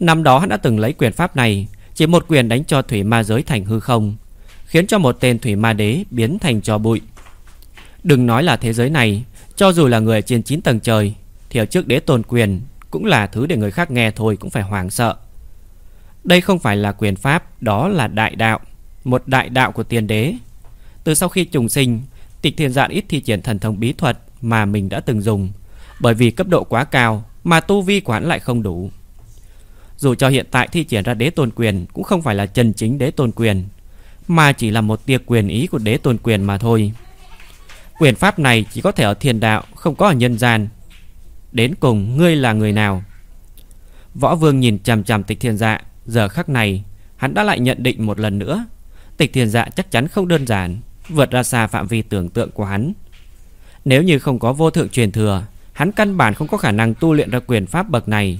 Năm đó hắn đã từng lấy quyền pháp này chỉ một quyền đánh cho thủy ma giới thành hư không, Khiến cho một tên thủy ma đế biến thành cho bụi. Đừng nói là thế giới này, Cho dù là người trên 9 tầng trời, Thì ở trước đế tôn quyền Cũng là thứ để người khác nghe thôi cũng phải hoảng sợ. Đây không phải là quyền pháp, Đó là đại đạo, Một đại đạo của tiền đế. Từ sau khi trùng sinh, Tịch thiên dạn ít thi triển thần thông bí thuật Mà mình đã từng dùng, Bởi vì cấp độ quá cao Mà tu vi quán lại không đủ. Dù cho hiện tại thi triển ra đế tôn quyền Cũng không phải là chân chính đế tôn quyền, Mà chỉ là một tia quyền ý của đế tôn quyền mà thôi. Quyền pháp này chỉ có thể ở thiên đạo, Không có ở nhân gian. Đến cùng, ngươi là người nào? Võ vương nhìn chằm chằm tịch thiên dạ. Giờ khắc này, Hắn đã lại nhận định một lần nữa. Tịch thiên dạ chắc chắn không đơn giản, Vượt ra xa phạm vi tưởng tượng của hắn. Nếu như không có vô thượng truyền thừa, Hắn căn bản không có khả năng tu luyện ra quyền pháp bậc này.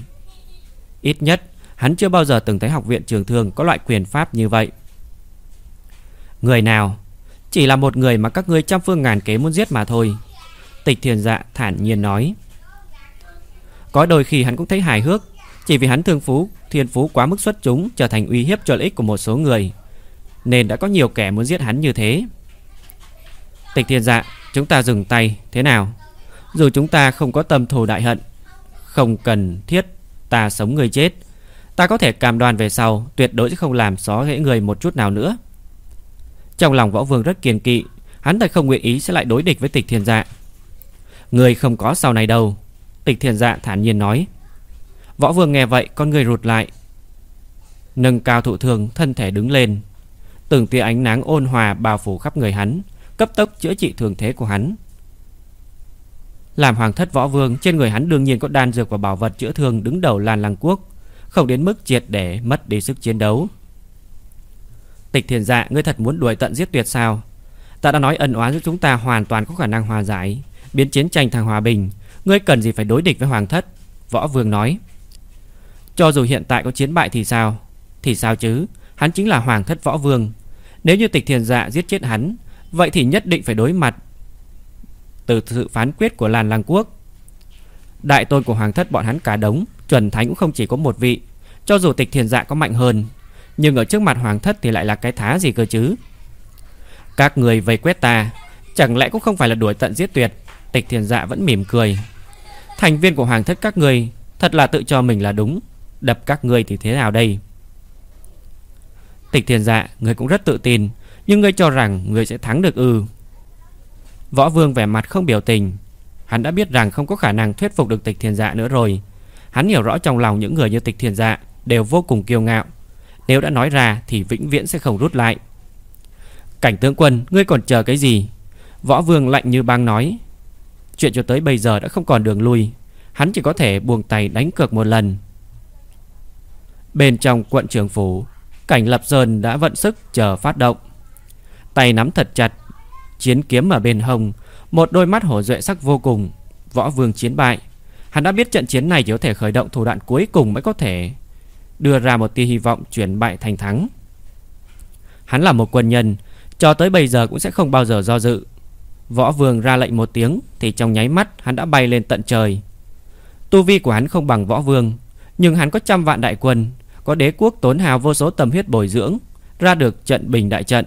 Ít nhất, Hắn chưa bao giờ từng thấy học viện trường thương Có loại quyền pháp như vậy. Người nào? Chỉ là một người mà các ngươi trăm phương ngàn kế muốn giết mà thôi. Tịch thiên dạ thản nhiên nói. Có đôi khi hắn cũng thấy hài hước, Chỉ vì hắn thương phú, Thiên phú quá mức xuất chúng Trở thành uy hiếp cho lợi ích của một số người, Nên đã có nhiều kẻ muốn giết hắn như thế. Tịch thiên dạ Chúng ta dừng tay, thế nào? Dù chúng ta không có tâm thù đại hận, Không cần thiết ta sống người chết. Ta có thể cam đoan về sau, Tuyệt đối sẽ không làm xó hễ người một chút nào nữa. Trong lòng võ vương rất kiên kỵ, Hắn thật không nguyện ý sẽ lại đối địch với tịch thiên dạ. Người không có sau này đâu, Tịch thiên dạ thản nhiên nói. Võ vương nghe vậy, con người rụt lại, Nâng cao thụ thường thân thể đứng lên. Từng tia ánh nắng ôn hòa bao phủ khắp người hắn, Cấp tốc chữa trị thường thế của hắn. Làm hoàng thất võ vương, Trên người hắn đương nhiên có đan dược và bảo vật chữa thương Đứng đầu Lan Lăng Quốc. Không đến mức triệt để mất đi sức chiến đấu. Tịch thiền dạ Ngươi thật muốn đuổi tận giết tuyệt sao? Ta đã nói ân oán giữa chúng ta hoàn toàn có khả năng hòa giải. Biến chiến tranh thành hòa bình. Ngươi cần gì phải đối địch với hoàng thất? Võ vương nói. Cho dù hiện tại có chiến bại thì sao? Thì sao chứ? Hắn chính là hoàng thất võ vương. Nếu như tịch thiền dạ giết chết hắn, Vậy thì nhất định phải đối mặt từ sự phán quyết của Lan Lăng Quốc. Đại tôn của hoàng thất bọn hắn cả đống, Chuẩn thánh cũng không chỉ có một vị. Cho dù tịch thiền dạ có mạnh hơn, Nhưng ở trước mặt hoàng thất thì lại là cái thá gì cơ chứ? Các người vây quét ta, Chẳng lẽ cũng không phải là đuổi tận giết tuyệt? Tịch thiền dạ vẫn mỉm cười. Thành viên của hoàng thất các người, Thật là tự cho mình là đúng. Đập các người thì thế nào đây? Tịch thiền dạ Người cũng rất tự tin, Nhưng ngươi cho rằng người sẽ thắng được ư? Võ vương vẻ mặt không biểu tình. Hắn đã biết rằng không có khả năng thuyết phục được tịch thiền dạ nữa rồi. Hắn hiểu rõ trong lòng những người như tịch thiền dạ Đều vô cùng kiêu ngạo. Nếu đã nói ra thì vĩnh viễn sẽ không rút lại. Cảnh tướng quân, Ngươi còn chờ cái gì? Võ vương lạnh như băng nói. Chuyện cho tới bây giờ đã không còn đường lui. Hắn chỉ có thể buông tay đánh cược một lần. Bên trong quận trường phủ, Cảnh lập sơn đã vận sức chờ phát động. Tay nắm thật chặt Chiến kiếm ở bên hông. Một đôi mắt hổ duệ sắc vô cùng, Võ vương chiến bại. Hắn đã biết trận chiến này chỉ có thể khởi động thủ đoạn cuối cùng mới có thể Đưa ra một tia hy vọng chuyển bại thành thắng. Hắn là một quân nhân, Cho tới bây giờ cũng sẽ không bao giờ do dự. Võ vương ra lệnh một tiếng Thì trong nháy mắt hắn đã bay lên tận trời. Tu vi của hắn không bằng võ vương, Nhưng hắn có trăm vạn đại quân, Có đế quốc tốn hào vô số tâm huyết bồi dưỡng, Ra được trận bình đại trận.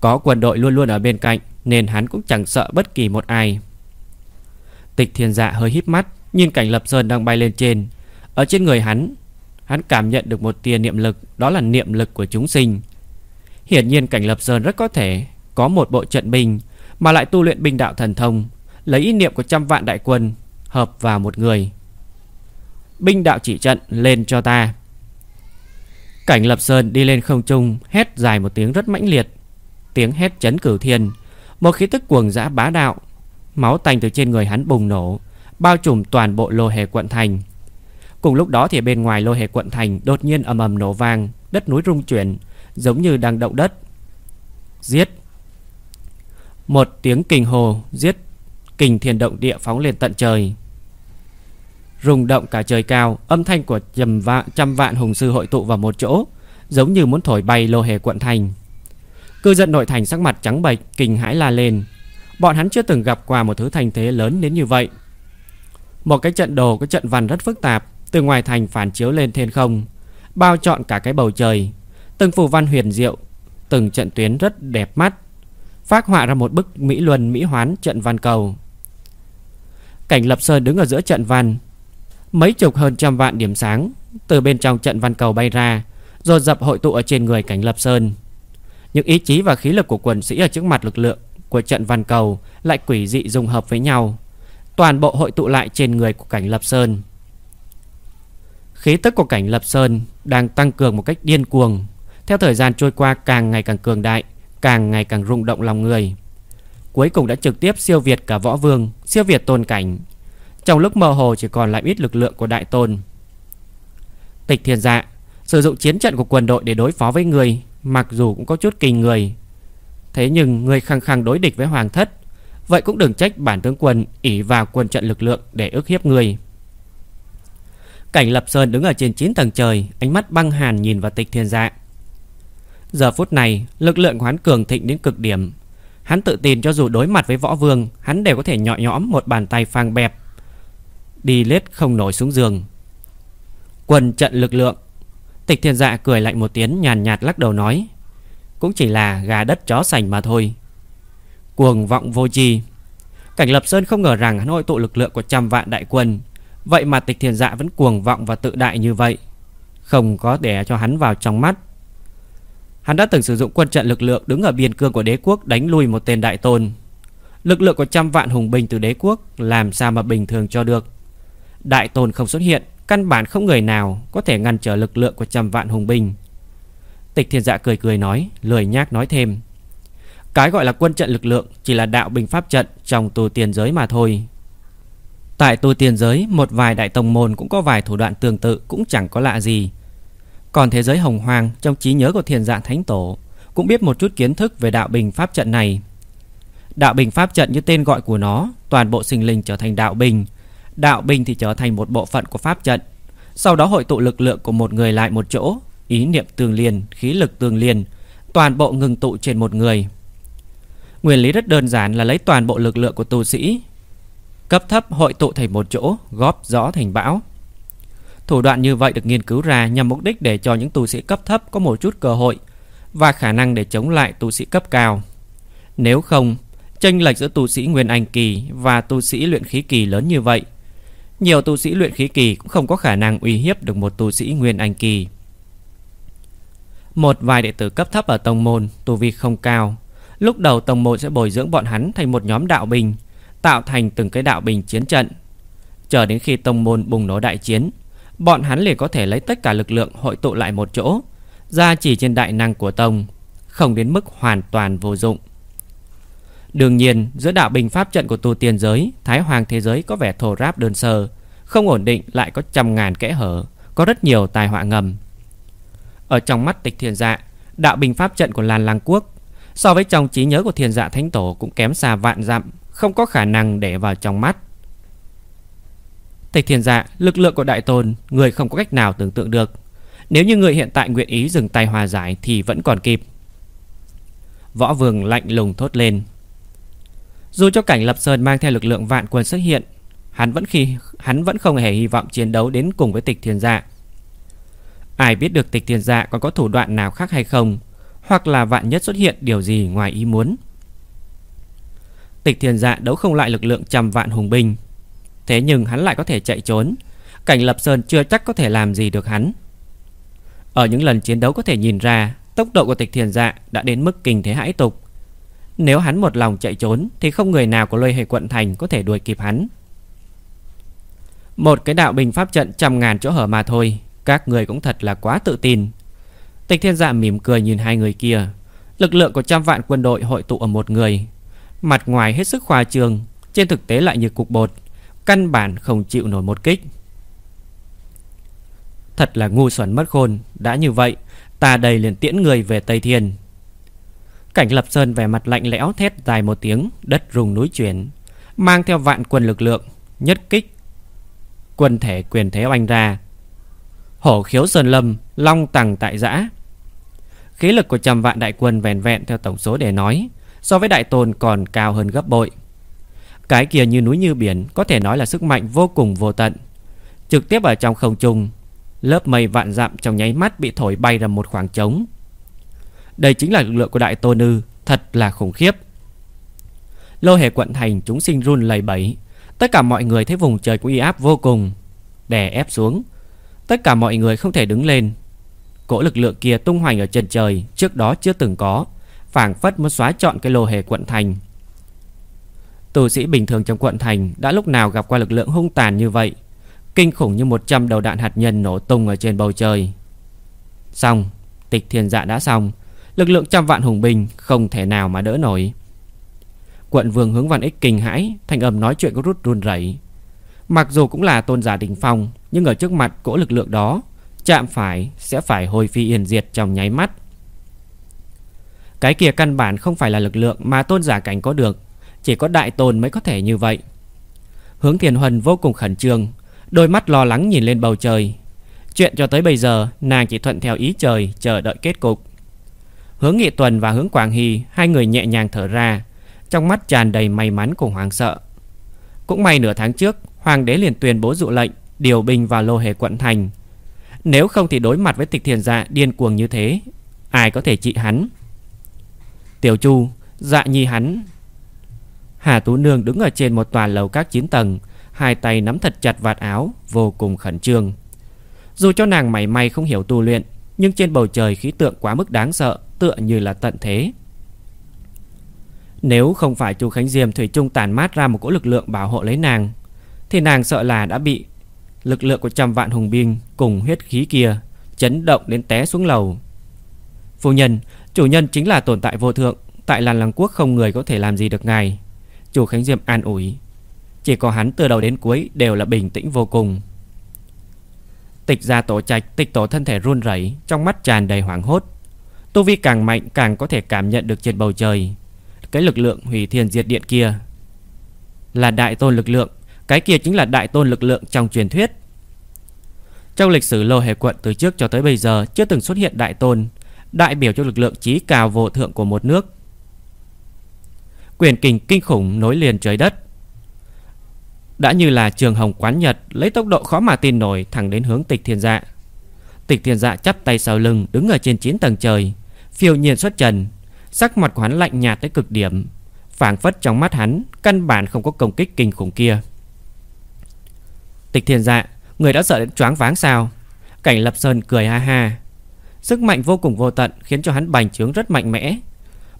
Có quân đội luôn luôn ở bên cạnh, Nên hắn cũng chẳng sợ bất kỳ một ai. Tịch thiên dạ hơi híp mắt, Nhìn cảnh lập sơn đang bay lên trên. Ở trên người hắn Hắn cảm nhận được một tia niệm lực, Đó là niệm lực của chúng sinh. Hiển nhiên cảnh lập sơn rất có thể Có một bộ trận binh, Mà lại tu luyện binh đạo thần thông, Lấy ý niệm của trăm vạn đại quân Hợp vào một người. Binh đạo chỉ trận lên cho ta. Cảnh lập sơn đi lên không trung, Hét dài một tiếng rất mãnh liệt. Tiếng hét chấn cửu thiên. Một khí tức cuồng dã bá đạo Máu tanh từ trên người hắn bùng nổ Bao trùm toàn bộ lô hề quận thành. Cùng lúc đó thì bên ngoài lô hề quận thành Đột nhiên ầm ầm nổ vang Đất núi rung chuyển Giống như đang động đất. Giết! Một tiếng kình hồ Giết! Kình thiền động địa phóng lên tận trời. Rung động cả trời cao Âm thanh của trăm vạn, trăm vạn hùng sư hội tụ vào một chỗ Giống như muốn thổi bay lô hề quận thành. Cư dân nội thành sắc mặt trắng bệch, Kinh hãi la lên. Bọn hắn chưa từng gặp qua một thứ thành thế lớn đến như vậy. Một cái trận đồ, Cái trận văn rất phức tạp, Từ ngoài thành phản chiếu lên thiên không, Bao trọn cả cái bầu trời. Từng phù văn huyền diệu, Từng trận tuyến rất đẹp mắt, Phát họa ra một bức Mỹ Luân, Mỹ Hoán trận văn cầu. Cảnh Lập Sơn đứng ở giữa trận văn, Mấy chục hơn trăm vạn điểm sáng Từ bên trong trận văn cầu bay ra Rồi dập hội tụ ở trên người cảnh Lập Sơn. Những ý chí và khí lực của quần sĩ Ở trước mặt lực lượng của trận văn cầu Lại quỷ dị dung hợp với nhau. Toàn bộ hội tụ lại trên người của cảnh Lập Sơn. Khí tức của cảnh Lập Sơn Đang tăng cường một cách điên cuồng. Theo thời gian trôi qua càng ngày càng cường đại, Càng ngày càng rung động lòng người. Cuối cùng đã trực tiếp siêu việt cả võ vương, Siêu việt tôn cảnh. Trong lúc mơ hồ chỉ còn lại ít lực lượng của đại tôn. Tịch thiên dạ Sử dụng chiến trận của quân đội để đối phó với người Mặc dù cũng có chút kinh người, Thế nhưng người khăng khăng đối địch với hoàng thất, Vậy cũng đừng trách bản tướng quân ỷ vào quân trận lực lượng để ức hiếp người. Cảnh Lập Sơn đứng ở trên 9 tầng trời, Ánh mắt băng hàn nhìn vào tịch thiên dạ. Giờ phút này, Lực lượng của hắn cường thịnh đến cực điểm. Hắn tự tin cho dù đối mặt với võ vương, Hắn đều có thể nhọ nhõm một bàn tay phang bẹp, Đi lết không nổi xuống giường. Quân trận lực lượng Tịch thiên dạ cười lạnh một tiếng, nhàn nhạt lắc đầu nói, Cũng chỉ là gà đất chó sành mà thôi. Cuồng vọng vô tri. Cảnh Lập Sơn không ngờ rằng hắn hội tụ lực lượng của trăm vạn đại quân. Vậy mà tịch thiên dạ vẫn cuồng vọng và tự đại như vậy. Không có để cho hắn vào trong mắt. Hắn đã từng sử dụng quân trận lực lượng đứng ở biên cương của đế quốc đánh lui một tên đại tôn. Lực lượng của trăm vạn hùng binh từ đế quốc làm sao mà bình thường cho được? Đại tôn không xuất hiện Căn bản không người nào có thể ngăn trở lực lượng của trăm vạn hùng binh. Tịch thiên dạ cười cười nói, Lười nhác nói thêm. Cái gọi là quân trận lực lượng Chỉ là đạo binh pháp trận trong tu tiền giới mà thôi. Tại tu tiền giới, Một vài đại tông môn cũng có vài thủ đoạn tương tự Cũng chẳng có lạ gì. Còn thế giới hồng hoang Trong trí nhớ của thiền dạ thánh tổ Cũng biết một chút kiến thức về đạo bình pháp trận này. Đạo bình pháp trận như tên gọi của nó, Toàn bộ sinh linh trở thành đạo bình Đạo binh thì trở thành một bộ phận của pháp trận. Sau đó hội tụ lực lượng của một người lại một chỗ Ý niệm tương liền, khí lực tương liền, Toàn bộ ngừng tụ trên một người. Nguyên lý rất đơn giản là lấy toàn bộ lực lượng của tu sĩ Cấp thấp hội tụ thành một chỗ Góp rõ thành bão. Thủ đoạn như vậy được nghiên cứu ra Nhằm mục đích để cho những tu sĩ cấp thấp Có một chút cơ hội Và khả năng để chống lại tu sĩ cấp cao. Nếu không Tranh lệch giữa tu sĩ Nguyên Anh Kỳ Và tu sĩ luyện khí kỳ lớn như vậy nhiều tu sĩ luyện khí kỳ cũng không có khả năng uy hiếp được một tu sĩ nguyên anh kỳ. Một vài đệ tử cấp thấp ở tông môn, tu vi không cao. Lúc đầu tông môn sẽ bồi dưỡng bọn hắn thành một nhóm đạo binh, tạo thành từng cái đạo binh chiến trận. Chờ đến khi tông môn bùng nổ đại chiến, bọn hắn liền có thể lấy tất cả lực lượng hội tụ lại một chỗ, ra chỉ trên đại năng của tông, không đến mức hoàn toàn vô dụng. Đương nhiên, giữa đạo bình pháp trận của tu tiên giới, Thái hoàng thế giới có vẻ thổ ráp đơn sơ, Không ổn định lại có trăm ngàn kẽ hở, Có rất nhiều tai họa ngầm. Ở trong mắt tịch thiên dạ Đạo bình pháp trận của Lan Lang Quốc So với trong trí nhớ của thiên dạ thánh tổ Cũng kém xa vạn dặm, Không có khả năng để vào trong mắt. Tịch thiên dạ Lực lượng của đại tôn, Người không có cách nào tưởng tượng được. Nếu như người hiện tại nguyện ý dừng tay hòa giải Thì vẫn còn kịp. Võ vương lạnh lùng thốt lên dù cho cảnh Lập Sơn mang theo lực lượng vạn quân xuất hiện, hắn vẫn khi hắn vẫn không hề hy vọng chiến đấu đến cùng với Tịch Thiên Dạ. Ai biết được Tịch Thiên Dạ còn có thủ đoạn nào khác hay không, hoặc là vạn nhất xuất hiện điều gì ngoài ý muốn. Tịch Thiên Dạ đấu không lại lực lượng trăm vạn hùng binh, thế nhưng hắn lại có thể chạy trốn, cảnh Lập Sơn chưa chắc có thể làm gì được hắn. Ở những lần chiến đấu có thể nhìn ra, tốc độ của Tịch Thiên Dạ đã đến mức kinh thế hãi tục. Nếu hắn một lòng chạy trốn Thì không người nào của lôi hệ quận thành Có thể đuổi kịp hắn. Một cái đạo bình pháp trận trăm ngàn chỗ hở mà thôi Các người cũng thật là quá tự tin. Tịch thiên dạ mỉm cười nhìn hai người kia. Lực lượng của trăm vạn quân đội hội tụ ở một người. Mặt ngoài hết sức khoa trường, Trên thực tế lại như cục bột Căn bản không chịu nổi một kích. Thật là ngu xuẩn mất khôn Đã như vậy Ta đầy liền tiễn người về Tây Thiên. Cảnh Lập Sơn vẻ mặt lạnh lẽo thét dài một tiếng, đất rung núi chuyển, mang theo vạn quân lực lượng, nhất kích. Quân thể quyền thế oanh ra. Hổ khiếu sơn lâm, long tầng tại giã. Khí lực của trăm vạn đại quân vẹn vẹn theo tổng số để nói, so với đại tôn còn cao hơn gấp bội. Cái kia như núi như biển, có thể nói là sức mạnh vô cùng vô tận. Trực tiếp ở trong không trung, lớp mây vạn dặm trong nháy mắt bị thổi bay ra một khoảng trống, đây chính là lực lượng của đại tô nư Thật là khủng khiếp. Lô hề quận thành chúng sinh run lầy bẫy Tất cả mọi người thấy vùng trời của y áp vô cùng Đè ép xuống. Tất cả mọi người không thể đứng lên. Cỗ lực lượng kia tung hoành ở trên trời Trước đó chưa từng có phảng phất muốn xóa trọn cái lô hề quận thành. Tù sĩ bình thường trong quận thành đã lúc nào gặp qua lực lượng hung tàn như vậy, kinh khủng như 100 đầu đạn hạt nhân nổ tung ở trên bầu trời. Xong, tịch thiền dạ đã xong, lực lượng trăm vạn hùng binh không thể nào mà đỡ nổi. Quận vương hướng văn ích kinh hãi, thanh âm nói chuyện có rút run rẩy. Mặc dù cũng là tôn giả đỉnh phong, nhưng ở trước mặt cỗ lực lượng đó, chạm phải sẽ phải hồi phi yên diệt trong nháy mắt. Cái kia căn bản không phải là lực lượng mà tôn giả cảnh có được, chỉ có đại tôn mới có thể như vậy. Hướng Thiền Huân vô cùng khẩn trương, đôi mắt lo lắng nhìn lên bầu trời. Chuyện cho tới bây giờ, nàng chỉ thuận theo ý trời chờ đợi kết cục. Hướng Nghị Tuần và Hướng Quảng Hy, hai người nhẹ nhàng thở ra, trong mắt tràn đầy may mắn cùng hoàng sợ. Cũng may nửa tháng trước, hoàng đế liền tuyên bố dụ lệnh điều binh vào lô hề quận thành. Nếu không thì đối mặt với tịch thiền dạ điên cuồng như thế, ai có thể trị hắn? Tiểu Chu, dạ nhi hắn. Hà Tú Nương đứng ở trên một tòa lầu các 9 tầng, hai tay nắm thật chặt vạt áo, vô cùng khẩn trương. Dù cho nàng mảy may không hiểu tu luyện, nhưng trên bầu trời khí tượng quá mức đáng sợ, tựa như là tận thế. Nếu không phải chú Khánh Diêm Thủy Trung tàn mát ra một cỗ lực lượng bảo hộ lấy nàng Thì nàng sợ là đã bị lực lượng của trăm vạn hùng binh cùng huyết khí kia chấn động đến té xuống lầu. Phu nhân, chủ nhân chính là tồn tại vô thượng Tại làn lăng quốc không người có thể làm gì được ngài. Chủ Khánh Diệm an ủi. Chỉ có hắn từ đầu đến cuối đều là bình tĩnh vô cùng. Tịch ra tổ trạch, Tịch tổ thân thể run rẩy, Trong mắt tràn đầy hoảng hốt. Tu vi càng mạnh, càng có thể cảm nhận được trên bầu trời. Cái lực lượng hủy thiên diệt điện kia Là đại tôn lực lượng, Cái kia chính là đại tôn lực lượng trong truyền thuyết. Trong lịch sử lô hề quận từ trước cho tới bây giờ Chưa từng xuất hiện đại tôn, Đại biểu cho lực lượng trí cao vô thượng của một nước. Quyền kình kinh khủng nối liền trời đất. Đã như là trường hồng quán nhật Lấy tốc độ khó mà tin nổi Thẳng đến hướng tịch thiên dạ. Tịch thiên dạ chắp tay sau lưng, Đứng ở trên 9 tầng trời. Phiêu nhiên xuất trần, Sắc mặt của hắn lạnh nhạt tới cực điểm. Phảng phất trong mắt hắn, Căn bản không có công kích kinh khủng kia. Tịch thiên dạ Người đã sợ đến choáng váng sao? Cảnh lập sơn cười ha ha. Sức mạnh vô cùng vô tận Khiến cho hắn bành trướng rất mạnh mẽ.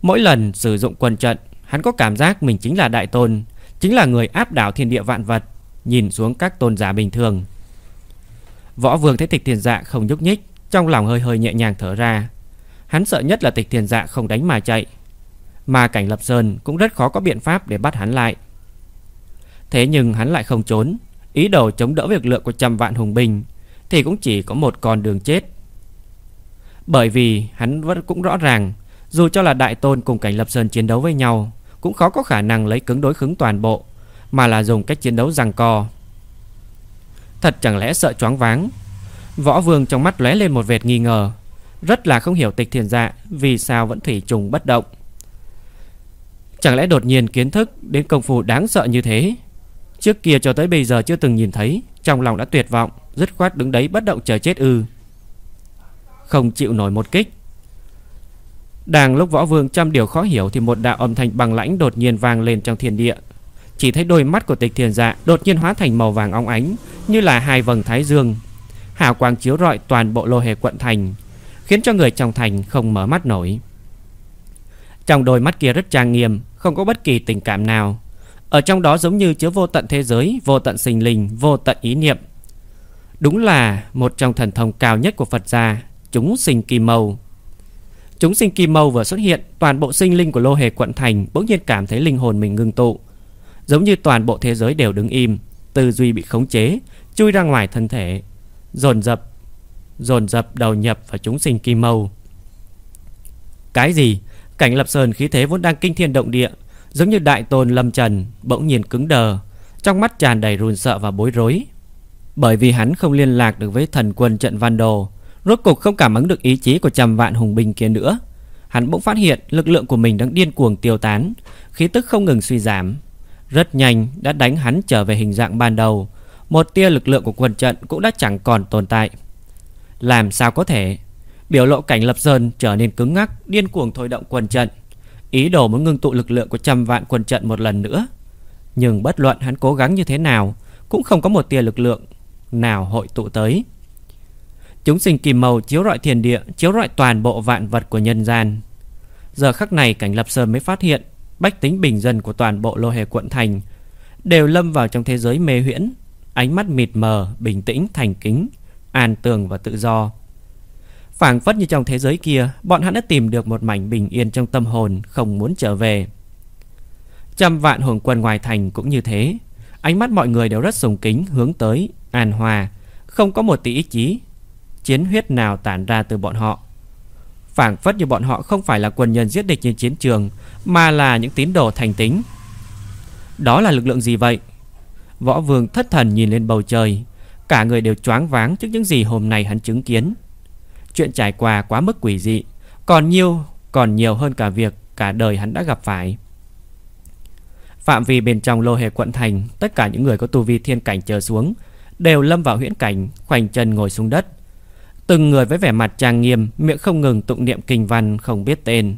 Mỗi lần sử dụng quân trận, Hắn có cảm giác mình chính là đại tôn Chính là người áp đảo thiên địa vạn vật, Nhìn xuống các tôn giả bình thường. Võ vương thấy tịch Tiền dạ không nhúc nhích, Trong lòng hơi hơi nhẹ nhàng thở ra. Hắn sợ nhất là tịch thiền dạ không đánh mà chạy. Mà cảnh lập sơn cũng rất khó có biện pháp để bắt hắn lại. Thế nhưng hắn lại không trốn, Ý đồ chống đỡ việc lượng của trăm vạn hùng binh Thì cũng chỉ có một con đường chết. Bởi vì hắn vẫn cũng rõ ràng, Dù cho là đại tôn cùng cảnh lập sơn chiến đấu với nhau cũng khó có khả năng lấy cứng đối cứng toàn bộ, Mà là dùng cách chiến đấu giằng co. Thật chẳng lẽ sợ choáng váng? Võ vương trong mắt lóe lên một vệt nghi ngờ, rất là không hiểu tịch thiền dạ Vì sao vẫn thủy trùng bất động. Chẳng lẽ đột nhiên kiến thức Đến công phu đáng sợ như thế? Trước kia cho tới bây giờ chưa từng nhìn thấy, Trong lòng đã tuyệt vọng, Dứt khoát đứng đấy bất động chờ chết ư. Không chịu nổi một kích đang lúc võ vương trăm điều khó hiểu Thì một đạo âm thanh bằng lãnh đột nhiên vang lên trong thiên địa Chỉ thấy đôi mắt của tịch thiền dạ Đột nhiên hóa thành màu vàng óng ánh Như là hai vầng thái dương Hào quang chiếu rọi toàn bộ lô hề quận thành khiến cho người trong thành không mở mắt nổi. Trong đôi mắt kia rất trang nghiêm, không có bất kỳ tình cảm nào. Ở trong đó giống như chứa vô tận thế giới, vô tận sinh linh, vô tận ý niệm. Đúng là một trong thần thông cao nhất của Phật gia, chúng sinh kỳ màu Chúng sinh kim mâu vừa xuất hiện, toàn bộ sinh linh của lô hề quận thành bỗng nhiên cảm thấy linh hồn mình ngưng tụ. Giống như toàn bộ thế giới đều đứng im, tư duy bị khống chế, chui ra ngoài thân thể, dồn dập dồn dập đầu nhập vào chúng sinh kim mâu. Cái gì? Cảnh lập sơn khí thế vốn đang kinh thiên động địa, giống như đại tôn lâm trần, bỗng nhiên cứng đờ, trong mắt tràn đầy run sợ và bối rối. Bởi vì hắn không liên lạc được với thần quân trận văn đồ, rốt cục không cảm ứng được ý chí của trăm vạn hùng binh kia nữa. Hắn bỗng phát hiện lực lượng của mình đang điên cuồng tiêu tán, khí tức không ngừng suy giảm. Rất nhanh đã đánh hắn trở về hình dạng ban đầu, một tia lực lượng của quân trận cũng đã chẳng còn tồn tại. Làm sao có thể Biểu lộ cảnh lập sơn trở nên cứng ngắc Điên cuồng thôi động quân trận Ý đồ muốn ngưng tụ lực lượng của trăm vạn quân trận một lần nữa Nhưng bất luận hắn cố gắng như thế nào Cũng không có một tia lực lượng Nào hội tụ tới Chúng sinh kim màu chiếu rọi thiền địa Chiếu rọi toàn bộ vạn vật của nhân gian. Giờ khắc này cảnh lập sơn mới phát hiện Bách tính bình dân của toàn bộ lô hề quận thành Đều lâm vào trong thế giới mê huyễn Ánh mắt mịt mờ, bình tĩnh, thành kính An tường và tự do. Phảng phất như trong thế giới kia Bọn hắn đã tìm được một mảnh bình yên trong tâm hồn Không muốn trở về. Trăm vạn hồn quân ngoài thành cũng như thế Ánh mắt mọi người đều rất sùng kính Hướng tới an hòa Không có một tí ý chí. Chiến huyết nào tản ra từ bọn họ. Phảng phất như bọn họ không phải là quân nhân giết địch trên chiến trường, Mà là những tín đồ thành tính. Đó là lực lượng gì vậy? Võ vương thất thần nhìn lên bầu trời, Cả người đều choáng váng trước những gì hôm nay hắn chứng kiến. Chuyện trải qua quá mức quỷ dị, Còn nhiều Còn nhiều hơn cả việc cả đời hắn đã gặp phải. Phạm vi bên trong lô hề quận thành, Tất cả những người có tu vi thiên cảnh trở xuống, Đều lâm vào huyễn cảnh, Khoanh chân ngồi xuống đất. Từng người với vẻ mặt trang nghiêm, Miệng không ngừng tụng niệm kinh văn không biết tên.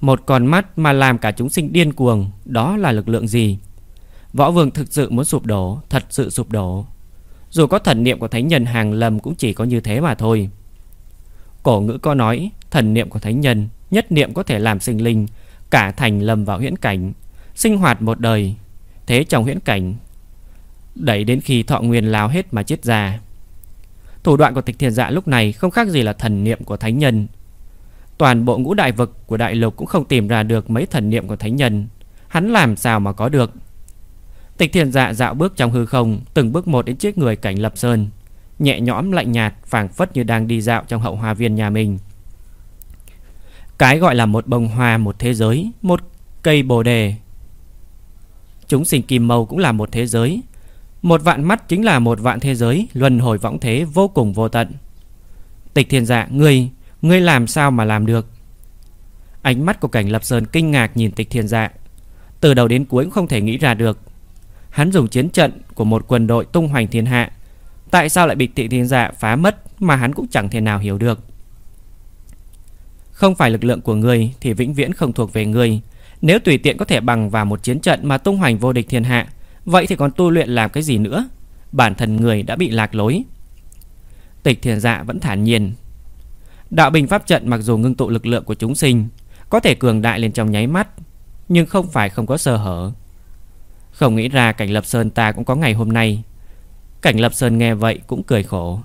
Một con mắt mà làm cả chúng sinh điên cuồng, Đó là lực lượng gì? Võ vương thực sự muốn sụp đổ, Thật sự sụp đổ. Dù có thần niệm của thánh nhân hàng lầm Cũng chỉ có như thế mà thôi. Cổ ngữ có nói, Thần niệm của thánh nhân Nhất niệm có thể làm sinh linh, Cả thành lầm vào huyễn cảnh, Sinh hoạt một đời, Thế trong huyễn cảnh. Đẩy đến khi thọ nguyên lao hết mà chết già. Thủ đoạn của tịch thiền dạ lúc này Không khác gì là thần niệm của thánh nhân. Toàn bộ ngũ đại vực của đại lục Cũng không tìm ra được mấy thần niệm của thánh nhân. Hắn làm sao mà có được? Tịch thiền dạ dạo bước trong hư không, Từng bước một đến trước người cảnh lập sơn. Nhẹ nhõm, lạnh nhạt, phảng phất như đang đi dạo trong hậu hoa viên nhà mình. Cái gọi là một bông hoa, một thế giới, Một cây bồ đề. Chúng sinh kim mâu cũng là một thế giới. Một vạn mắt chính là một vạn thế giới, Luân hồi võng thế vô cùng vô tận. Tịch thiên dạ Ngươi Ngươi làm sao mà làm được? Ánh mắt của cảnh lập sơn kinh ngạc nhìn tịch thiên dạ. Từ đầu đến cuối cũng không thể nghĩ ra được. Hắn dùng chiến trận của một quân đội tung hoành thiên hạ. Tại sao lại bị tịch thiên dạ phá mất Mà hắn cũng chẳng thể nào hiểu được? Không phải lực lượng của ngươi Thì vĩnh viễn không thuộc về ngươi. Nếu tùy tiện có thể bằng vào một chiến trận mà tung hoành vô địch thiên hạ Vậy thì còn tu luyện làm cái gì nữa? Bản thân người đã bị lạc lối. Tịch thiền dạ vẫn thản nhiên. Đạo bình pháp trận mặc dù ngưng tụ lực lượng của chúng sinh, Có thể cường đại lên trong nháy mắt, Nhưng không phải không có sơ hở. Không nghĩ ra cảnh lập sơn ta cũng có ngày hôm nay. Cảnh lập sơn nghe vậy cũng cười khổ.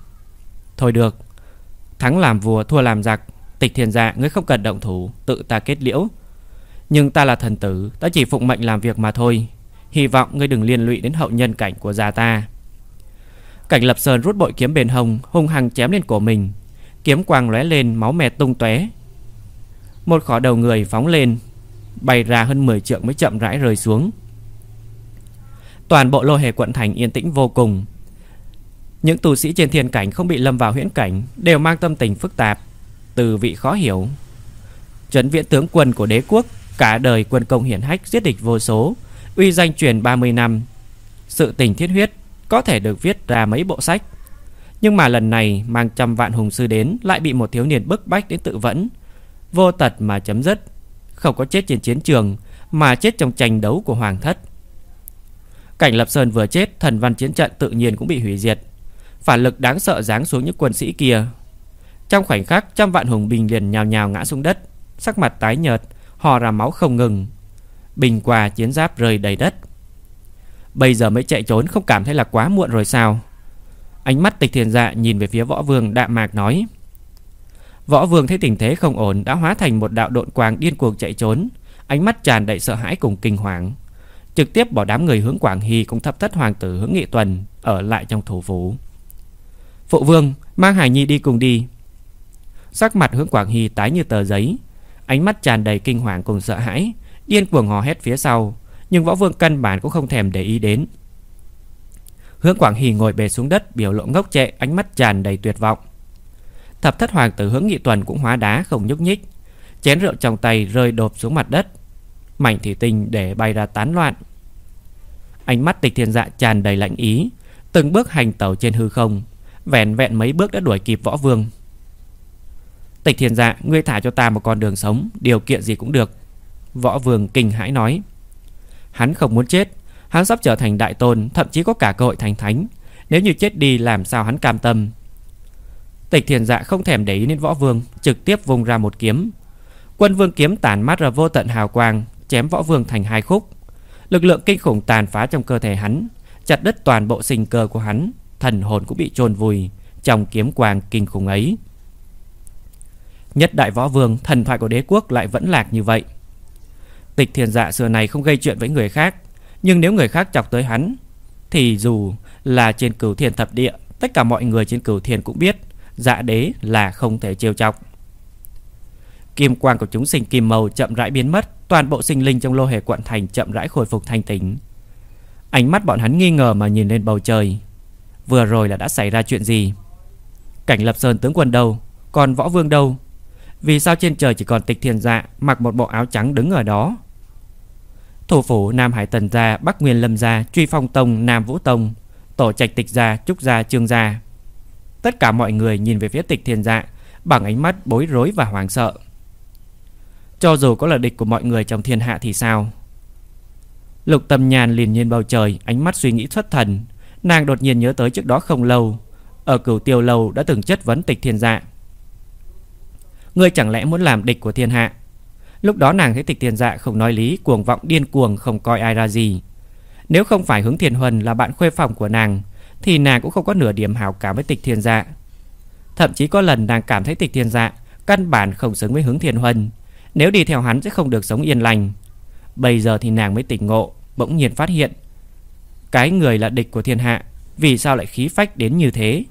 Thôi được, Thắng làm vua, thua làm giặc, Tịch thiền dạ ngươi không cần động thủ, Tự ta kết liễu. Nhưng ta là thần tử, Ta chỉ phụng mệnh làm việc mà thôi. Hy vọng ngươi đừng liên lụy đến hậu nhân cảnh của già ta. Cảnh lập sơn rút bội kiếm bền hồng Hung hăng chém lên cổ mình. Kiếm quang lóe lên, máu me tung tóe. Một khỏ đầu người phóng lên, Bay ra hơn 10 trượng mới chậm rãi rơi xuống. Toàn bộ lô hề quận thành yên tĩnh vô cùng. Những tù sĩ trên thiên cảnh không bị lâm vào huyễn cảnh, Đều mang tâm tình phức tạp, Từ vị khó hiểu. Trấn viện tướng quân của đế quốc, Cả đời quân công hiển hách, giết địch vô số. Uy danh truyền 30 năm, Sự tình thiết huyết Có thể được viết ra mấy bộ sách. Nhưng mà lần này mang trăm vạn hùng sư đến Lại bị một thiếu niên bức bách đến tự vẫn. Vô tật mà chấm dứt, Không có chết trên chiến trường, Mà chết trong tranh đấu của hoàng thất. Cảnh Lập Sơn vừa chết, Thần văn chiến trận tự nhiên cũng bị hủy diệt. Phản lực đáng sợ giáng xuống những quân sĩ kia. Trong khoảnh khắc, Trăm vạn hùng binh liền nhào nhào ngã xuống đất, Sắc mặt tái nhợt Hò ra máu không ngừng. Bình qua chiến giáp rơi đầy đất. Bây giờ mới chạy trốn, không cảm thấy là quá muộn rồi sao? Ánh mắt tịch thiền dạ nhìn về phía võ vương đạm mạc nói, Võ vương thấy tình thế không ổn, Đã hóa thành một đạo độn quang điên cuồng chạy trốn. Ánh mắt tràn đầy sợ hãi cùng kinh hoàng. Trực tiếp bỏ đám người hướng Quảng Hy Cùng thập thất hoàng tử hướng Nghị Tuần Ở lại trong thủ phủ. Phụ vương, mang Hải Nhi đi cùng đi. Sắc mặt hướng Quảng Hy tái như tờ giấy. Ánh mắt tràn đầy kinh hoàng cùng sợ hãi. Điên cuồng hò hét phía sau, Nhưng võ vương căn bản cũng không thèm để ý đến. Hướng Quảng Hỉ ngồi bề xuống đất, Biểu lộ ngốc trệ, Ánh mắt tràn đầy tuyệt vọng. Thập thất hoàng tử hướng nghị tuần cũng hóa đá, không nhúc nhích. Chén rượu trong tay rơi đột xuống mặt đất. Mảnh thủy tinh để bay ra tán loạn. Ánh mắt tịch thiên dạ tràn đầy lạnh ý, Từng bước hành tẩu trên hư không, Vẹn vẹn mấy bước đã đuổi kịp võ vương. Tịch thiên dạ Ngươi thả cho ta một con đường sống, Điều kiện gì cũng được. Võ vương kinh hãi nói Hắn không muốn chết Hắn sắp trở thành đại tôn Thậm chí có cả cơ hội thành thánh Nếu như chết đi làm sao hắn cam tâm Tịch thiền dạ không thèm để ý đến võ vương Trực tiếp vùng ra một kiếm Quân vương kiếm tản mát ra vô tận hào quang chém võ vương thành hai khúc. Lực lượng kinh khủng tàn phá trong cơ thể hắn, chặt đứt toàn bộ sinh cơ của hắn, thần hồn cũng bị chôn vùi trong kiếm quang kinh khủng ấy. Nhất đại võ vương, thần thoại của đế quốc lại vẫn lạc như vậy. Tịch thiền dạ xưa này không gây chuyện với người khác, nhưng nếu người khác chọc tới hắn, thì dù là trên cửu thiền thập địa, tất cả mọi người trên cửu thiền cũng biết, dạ đế là không thể trêu chọc. Kim quang của chúng sinh kim màu chậm rãi biến mất, toàn bộ sinh linh trong lô hề quận thành chậm rãi khôi phục thanh tĩnh. Ánh mắt bọn hắn nghi ngờ mà nhìn lên bầu trời. Vừa rồi là đã xảy ra chuyện gì? Cảnh Lập Sơn tướng quân đâu? Còn Võ Vương đâu? Vì sao trên trời chỉ còn Tịch Thiền Dạ mặc một bộ áo trắng đứng ở đó? Thủ phủ Nam Hải Tần gia, Bắc Nguyên Lâm gia, Truy Phong Tông, Nam Vũ Tông, Tổ Trạch Tịch gia, Trúc gia, Trương gia. Tất cả mọi người nhìn về phía Tịch Thiên Dạ bằng ánh mắt bối rối và hoảng sợ. Cho dù có là địch của mọi người trong thiên hạ thì sao? Lục Tâm Nhàn liền nhìn bầu trời, ánh mắt suy nghĩ xuất thần, nàng đột nhiên nhớ tới trước đó không lâu, ở Cửu Tiêu lâu đã từng chất vấn Tịch Thiên Dạ. Ngươi chẳng lẽ muốn làm địch của thiên hạ? Lúc đó nàng thấy Tịch Thiên Dạ không nói lý, cuồng vọng điên cuồng không coi ai ra gì. Nếu không phải Hướng thiền Huân là bạn khuê phòng của nàng, thì nàng cũng không có nửa điểm hào cảm với Tịch Thiên Dạ. Thậm chí có lần nàng cảm thấy Tịch Thiên Dạ căn bản không xứng với Hướng thiền Huân, nếu đi theo hắn sẽ không được sống yên lành. Bây giờ thì nàng mới tỉnh ngộ, bỗng nhiên phát hiện cái người là địch của thiên hạ, vì sao lại khí phách đến như thế?